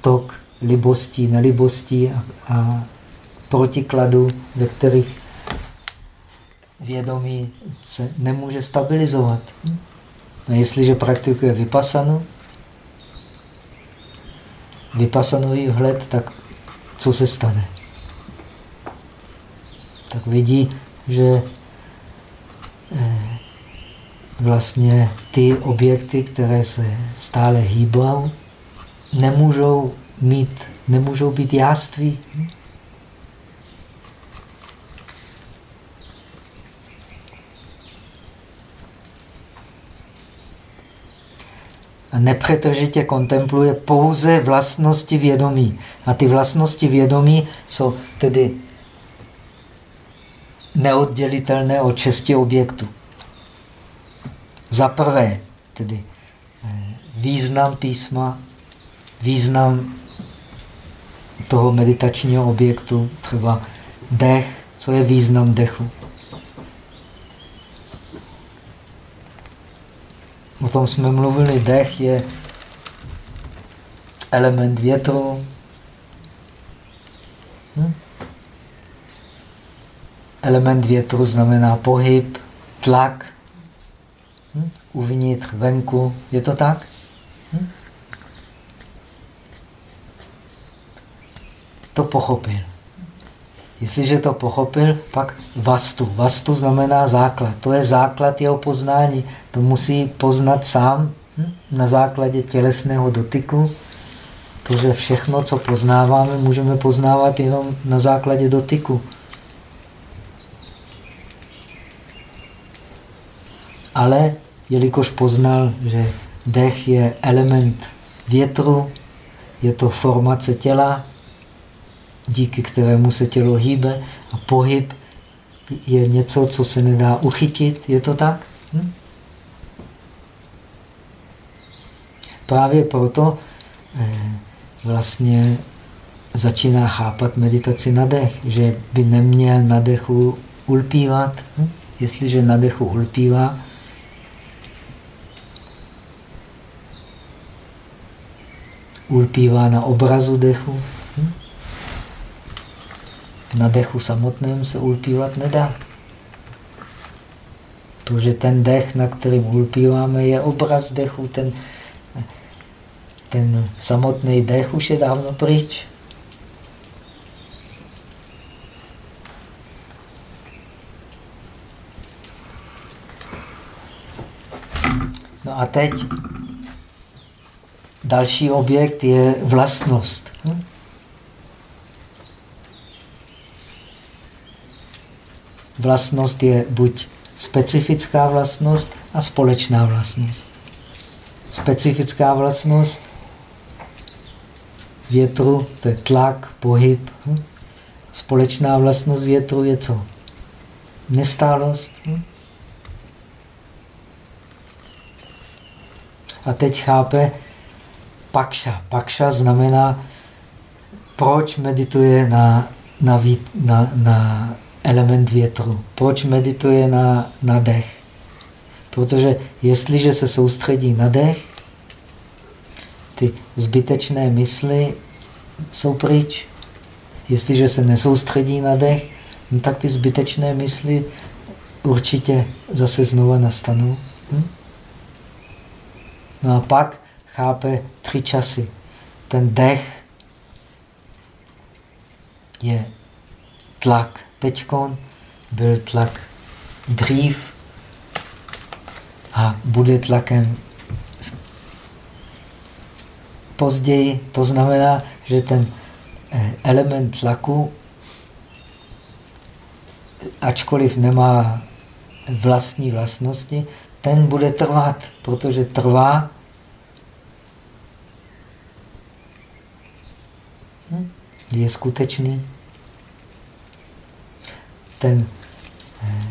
tok libostí, nelibostí a, a protikladu, ve kterých vědomí se nemůže stabilizovat. A jestliže praktikuje vypasanu, vypasanový vhled, tak co se stane? Tak vidí, že eh, vlastně ty objekty, které se stále hýbou, nemůžou, mít, nemůžou být jáství. a nepřetržitě kontempluje pouze vlastnosti vědomí. A ty vlastnosti vědomí jsou tedy neoddělitelné od šesti objektů. Za prvé, tedy eh, význam písma, význam toho meditačního objektu, třeba dech, co je význam dechu. O tom jsme mluvili, dech je element větru. Element větru znamená pohyb, tlak, hm? uvnitř, venku. Je to tak? Hm? To pochopil. Jestliže to pochopil, pak vastu. Vastu znamená základ. To je základ jeho poznání. To musí poznat sám hm? na základě tělesného dotyku, protože všechno, co poznáváme, můžeme poznávat jenom na základě dotyku. Ale jelikož poznal, že dech je element větru, je to formace těla, díky kterému se tělo hýbe a pohyb je něco, co se nedá uchytit. Je to tak? Hm? Právě proto eh, vlastně začíná chápat meditaci na dech, že by neměl na dechu ulpívat. Hm? Jestliže na dechu ulpívá, ulpívá na obrazu dechu, na dechu samotném se ulpívat nedá. Protože ten dech, na kterým ulpíváme, je obraz dechu. Ten, ten samotný dech už je dávno pryč. No a teď další objekt je vlastnost. Vlastnost je buď specifická vlastnost a společná vlastnost. Specifická vlastnost větru, to je tlak, pohyb. Společná vlastnost větru je co? Nestálost. A teď chápe pakša. Pakša znamená, proč medituje na, na, na, na element větru. Proč medituje na, na dech? Protože jestliže se soustředí na dech, ty zbytečné mysli jsou pryč. Jestliže se nesoustředí na dech, no tak ty zbytečné mysli určitě zase znova nastanou. Hm? No a pak chápe tři časy. Ten dech je tlak teď byl tlak dřív a bude tlakem později. To znamená, že ten eh, element tlaku, ačkoliv nemá vlastní vlastnosti, ten bude trvat, protože trvá. Hm? Je skutečný ten eh,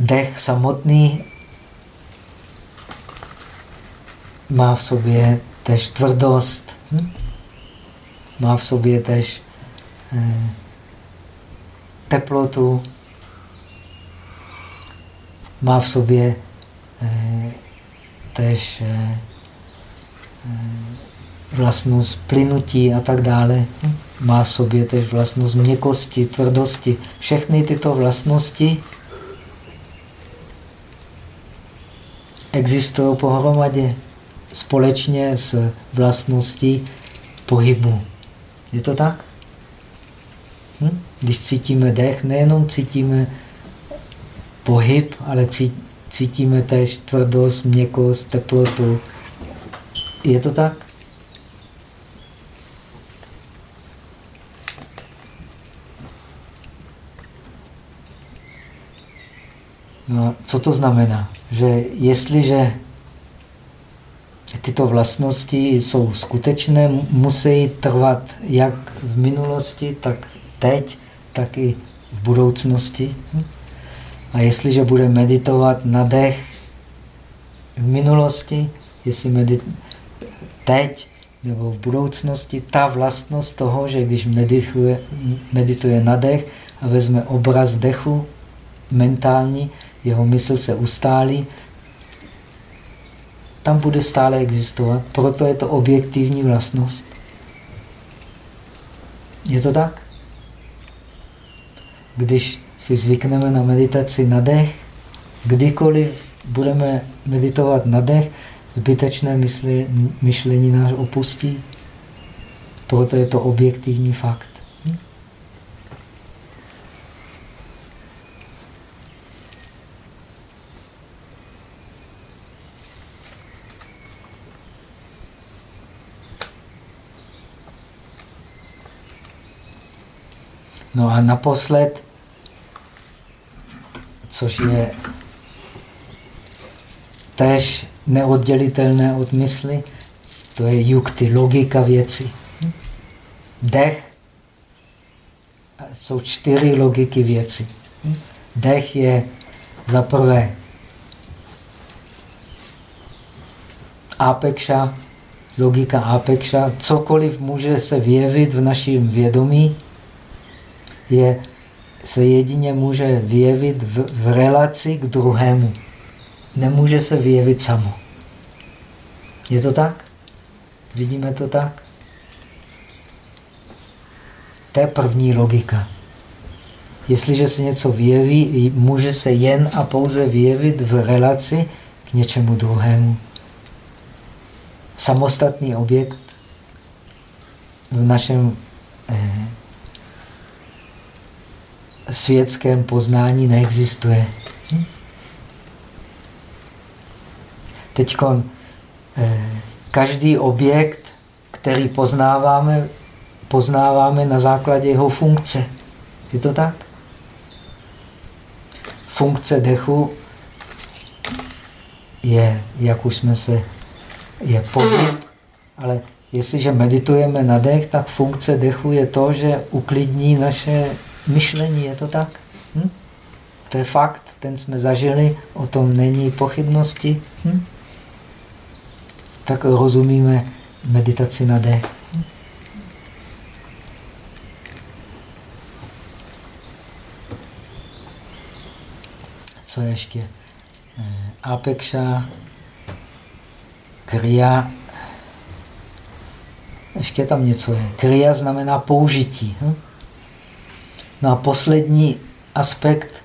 dech samotný má v sobě tež tvrdost, hm? má v sobě tež eh, teplotu, má v sobě eh, tež vlastnost plynutí a tak dále. Hm? má v sobě tež vlastnost měkosti, tvrdosti. Všechny tyto vlastnosti existují pohromadě společně s vlastností pohybu. Je to tak? Hm? Když cítíme dech, nejenom cítíme pohyb, ale cítíme též tvrdost, měkkost, teplotu. Je to tak? Co to znamená? Že jestliže tyto vlastnosti jsou skutečné, musí trvat jak v minulosti, tak teď, tak i v budoucnosti. A jestliže bude meditovat na dech v minulosti, jestli medit teď nebo v budoucnosti, ta vlastnost toho, že když medituje, medituje na dech a vezme obraz dechu mentální, jeho mysl se ustálí, tam bude stále existovat. Proto je to objektivní vlastnost. Je to tak? Když si zvykneme na meditaci na dech, kdykoliv budeme meditovat na dech, zbytečné myšlení nás opustí. Proto je to objektivní fakt. No a naposled, což je tež neoddělitelné od mysli, to je jukty, logika věci. Dech jsou čtyři logiky věci. Dech je za prvé apekša, logika apekša, cokoliv může se vyjevit v našem vědomí, je, se jedině může vyjevit v, v relaci k druhému. Nemůže se vyjevit samo. Je to tak? Vidíme to tak? To je první logika. Jestliže se něco vyjeví, může se jen a pouze vyjevit v relaci k něčemu druhému. Samostatný objekt v našem eh, světském poznání neexistuje. Hm? Teď eh, každý objekt, který poznáváme, poznáváme na základě jeho funkce. Je to tak? Funkce dechu je, jak už jsme se, je pohyb, ale jestliže meditujeme na dech, tak funkce dechu je to, že uklidní naše myšlení, je to tak? Hm? To je fakt, ten jsme zažili, o tom není pochybnosti. Hm? Tak rozumíme meditaci na. Hm? Co ještě? Eh, Apekša, kriya, ještě tam něco je. Kriya znamená použití. Hm? No a poslední aspekt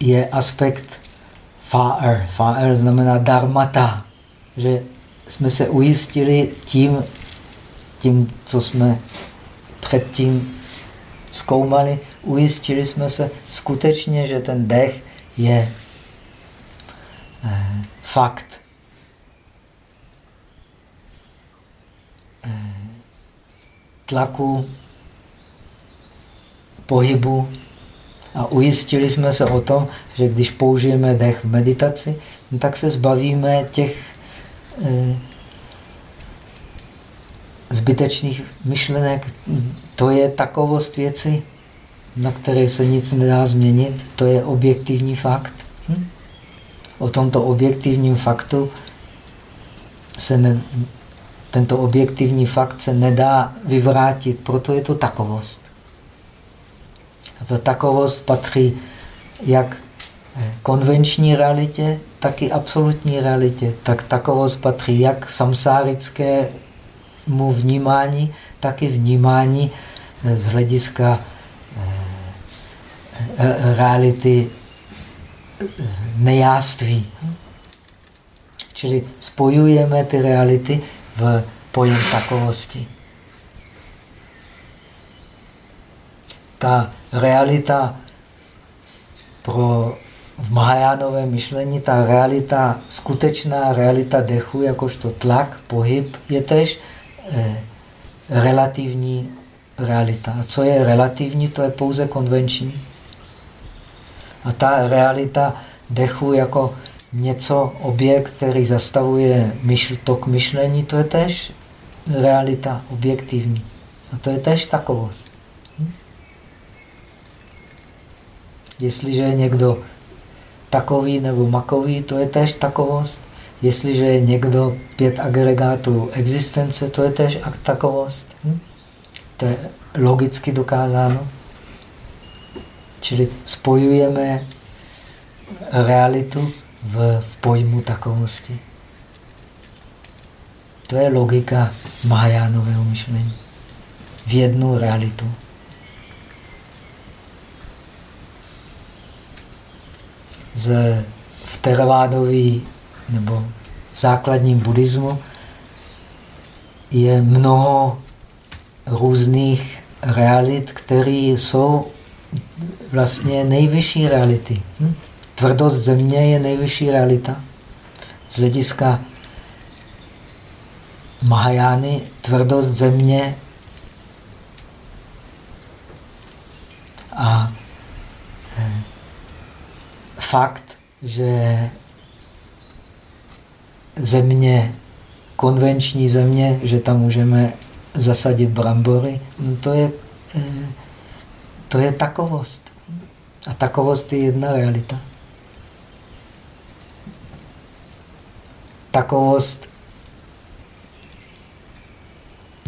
je aspekt fa'er. Fa'er znamená dharmata, že jsme se ujistili tím, tím, co jsme předtím zkoumali, ujistili jsme se skutečně, že ten dech je eh, fakt. Eh, tlaku pohybu a ujistili jsme se o tom, že když použijeme dech v meditaci, no tak se zbavíme těch e, zbytečných myšlenek. To je takovost věci, na které se nic nedá změnit. To je objektivní fakt. Hm? O tomto objektivním faktu se ne, tento objektivní fakt se nedá vyvrátit, proto je to takovost. Ta takovost patří jak eh, konvenční realitě, tak i absolutní realitě. Tak takovost patří jak samsárickému vnímání, tak i vnímání eh, z hlediska eh, reality nejáství. Čili spojujeme ty reality v pojem takovosti. ta realita pro v Mahajánovém myšlení ta realita, skutečná realita dechu, jakožto tlak, pohyb, je tež eh, relativní realita. A co je relativní, to je pouze konvenční. A ta realita dechu jako něco, objekt, který zastavuje myšl, tok myšlení, to je tež realita objektivní. A to je tež takovost. Hm? Jestliže je někdo takový nebo makový, to je tež takovost. Jestliže je někdo pět agregátů existence, to je tež takovost. Hm? To je logicky dokázáno. Čili spojujeme realitu v, v pojmu takovosti. To je logika Mahajánového myšlení. V jednu realitu. Z, v teravádový nebo základním buddhismu je mnoho různých realit, které jsou vlastně nejvyšší reality. Hm? Tvrdost země je nejvyšší realita. Z hlediska Mahajány tvrdost země a eh, fakt, že země, konvenční země, že tam můžeme zasadit brambory, no to je, eh, to je takovost. A takovost je jedna realita. Takovost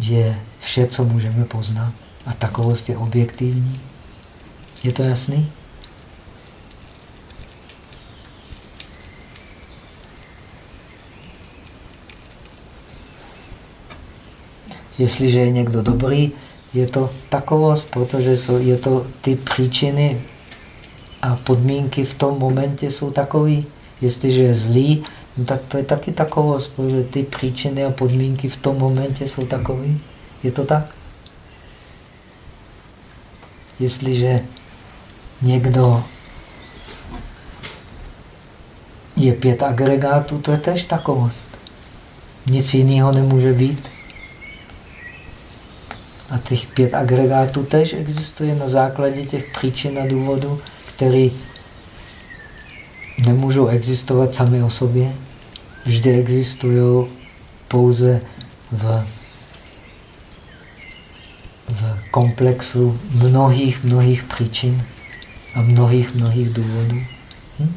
je vše, co můžeme poznat. A takovost je objektivní. Je to jasný? Jestliže je někdo dobrý, je to takovost, protože jsou, je to ty příčiny a podmínky v tom momentě jsou takový. Jestliže je zlý, no tak to je taky takovost, protože ty příčiny a podmínky v tom momentě jsou takový. Je to tak? Jestliže někdo je pět agregátů, to je tež takovost. Nic jiného nemůže být. A těch pět agregátů tež existuje na základě těch příčin a důvodů, které nemůžou existovat sami o sobě. Vždy existují pouze v, v komplexu mnohých, mnohých příčin a mnohých, mnohých důvodů. Hm?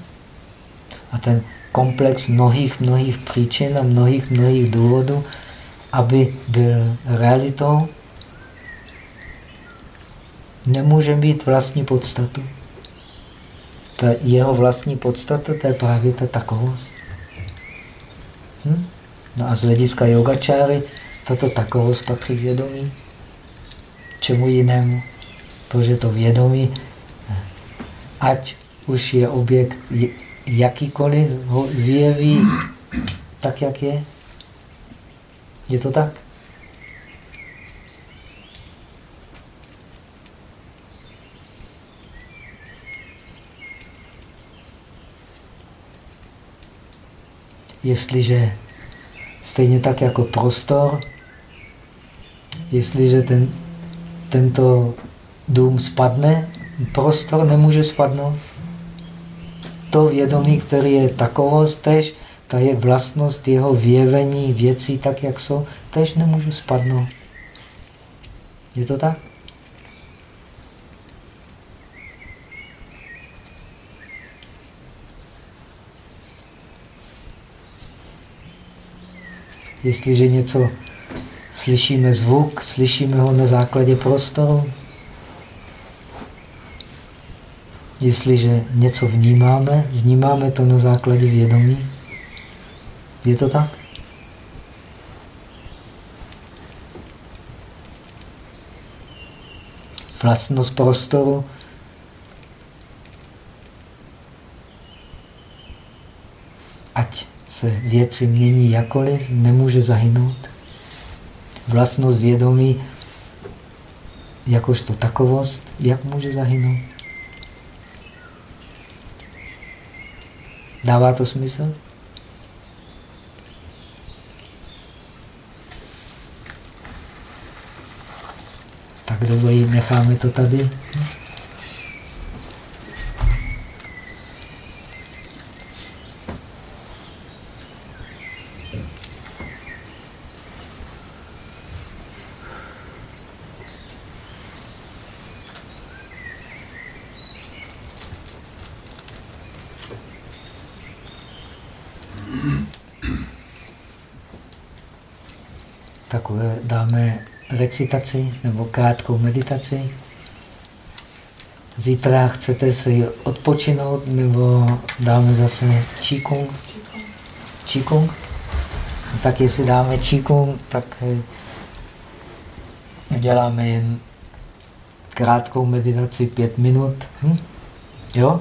A ten komplex mnohých, mnohých příčin a mnohých, mnohých důvodů, aby byl realitou, nemůže mít vlastní podstatu. Ta jeho vlastní podstata, to je právě ta takovost. Hm? No a z hlediska yogačáry tato takovost patří vědomí. Čemu jinému? Protože to vědomí, ať už je objekt jakýkoliv, ho vyjeví tak, jak je. Je to tak? Jestliže stejně tak jako prostor, jestliže ten, tento dům spadne, prostor nemůže spadnout. To vědomí, který je takovost tež, ta je vlastnost jeho vyjevení věcí tak, jak jsou, tež nemůže spadnout. Je to tak? Jestliže něco slyšíme zvuk, slyšíme ho na základě prostoru. Jestliže něco vnímáme, vnímáme to na základě vědomí. Je to tak? Vlastnost prostoru ať se věci mění jakoliv, nemůže zahynout. Vlastnost vědomí jakožto takovost, jak může zahynout? Dává to smysl? Tak dobrý, necháme to tady. takové dáme recitaci nebo krátkou meditaci. Zítra chcete si odpočinout nebo dáme zase číkung? Číkung? Tak jestli dáme číkung, tak eh, děláme jen krátkou meditaci pět minut. Hm? Jo?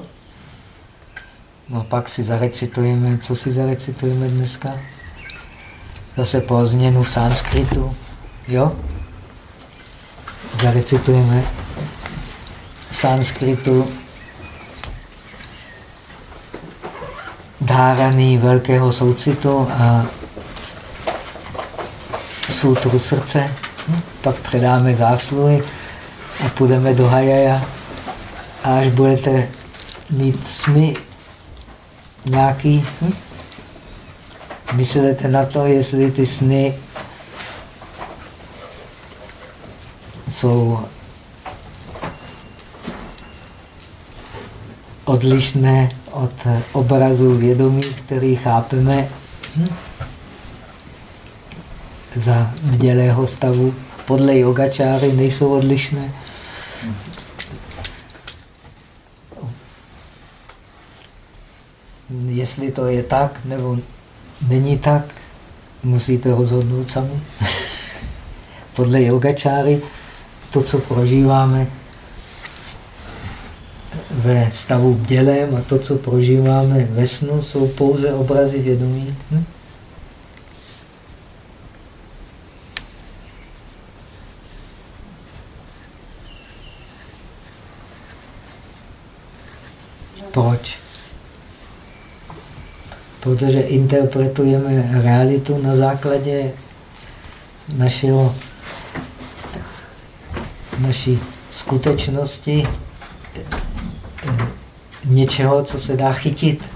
No pak si zarecitujeme, co si zarecitujeme dneska? zase po změnu v sanskritu. Jo? Zarecitujeme v sanskritu dáraný velkého soucitu a sutru srdce. Hm? Pak předáme zásluhy a půjdeme do Hajaja. A až budete mít sny nějaký, hm? myslete na to, jestli ty sny jsou odlišné od obrazu vědomí, který chápeme za vdělého stavu. Podle yogačáry nejsou odlišné. Jestli to je tak, nebo není tak, musíte rozhodnout sami. Podle yogačáry to, co prožíváme ve stavu bdělém a to, co prožíváme ve snu, jsou pouze obrazy vědomí. Hm? Proč? protože interpretujeme realitu na základě našeho, naší skutečnosti eh, něčeho, co se dá chytit.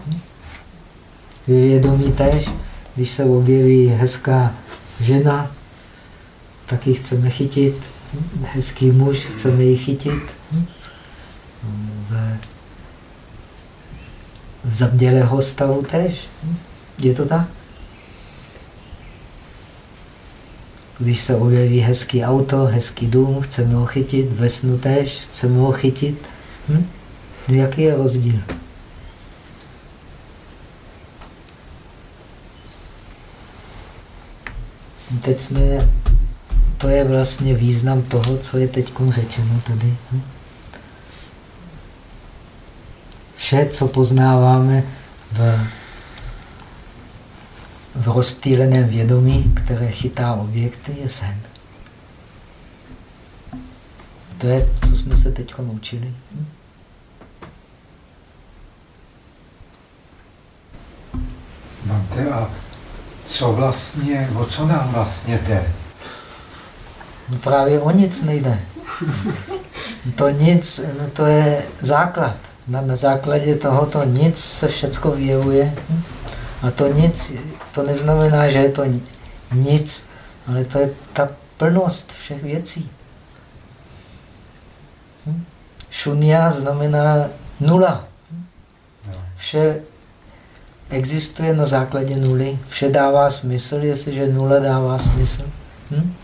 Vědomí tež, když se objeví hezká žena, tak ji chceme chytit. Hezký muž, chceme ji chytit v zabdělého stavu tež. Je to tak? Když se objeví hezký auto, hezký dům, chceme ho chytit, ve snu tež, chceme ho chytit. Hm? Jaký je rozdíl? Teď jsme, to je vlastně význam toho, co je teď řečeno tady. Hm? Vše, co poznáváme v, v rozptýleném vědomí, které chytá objekty, je sen. To je, co jsme se teď naučili. Bante, a co vlastně, o co nám vlastně jde? No právě o nic nejde. To nic, no to je základ na, na základě tohoto nic se všecko vyjevuje. A to nic, to neznamená, že je to nic, ale to je ta plnost všech věcí. Šunya znamená nula. Vše existuje na základě nuly. Vše dává smysl, jestliže nula dává smysl. Hm?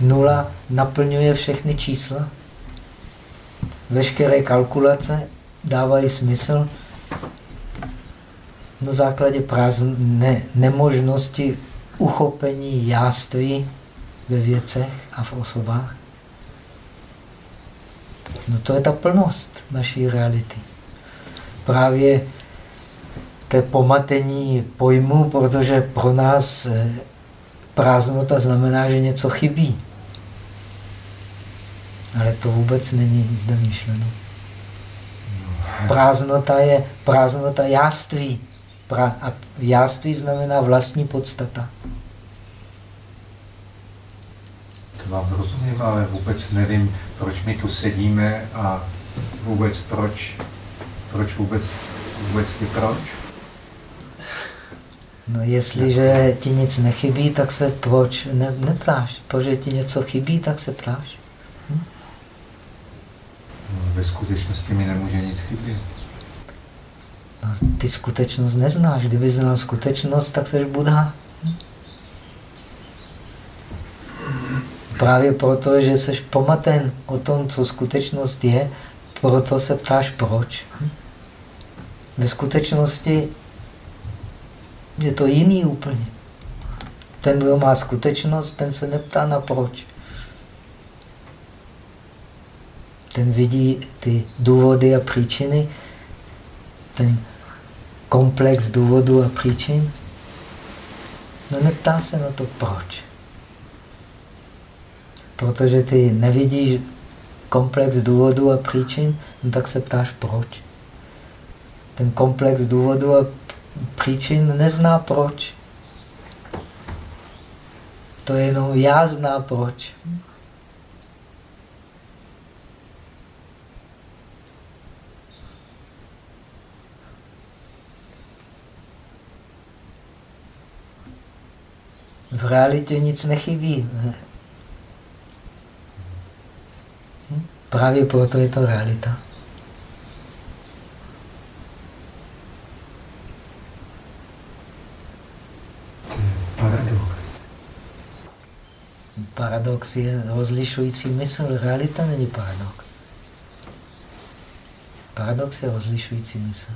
Nula naplňuje všechny čísla veškeré kalkulace dávají smysl na základě prázdné nemožnosti uchopení jáství ve věcech a v osobách. No to je ta plnost naší reality. Právě to pomatení pojmu, protože pro nás eh, prázdnota znamená, že něco chybí. Ale to vůbec není zde myšleno. Prázdnota je prázdnota jáství. Pra, a jáství znamená vlastní podstata. To vám rozumím, ale vůbec nevím, proč my tu sedíme a vůbec proč, proč vůbec, vůbec ty proč. No jestliže ti nic nechybí, tak se proč ne, neptáš. Protože ti něco chybí, tak se ptáš. Hm? No, ve skutečnosti mi nemůže nic chybět. No, ty skutečnost neznáš. Kdyby znal skutečnost, tak jsi Buddha. Právě proto, že jsi pomaten o tom, co skutečnost je, proto se ptáš proč. Ve skutečnosti je to jiný úplně. Ten, kdo má skutečnost, ten se neptá na proč. Ten vidí ty důvody a příčiny, ten komplex důvodů a příčin. No neptá se na to proč. Protože ty nevidíš komplex důvodů a příčin, no tak se ptáš proč. Ten komplex důvodů a příčin nezná proč. To jenom já zná proč. V realitě nic nechybí. Hm? Právě proto je to realita. Paradox. Paradox je rozlišující mysl. Realita není paradox. Paradox je rozlišující mysl.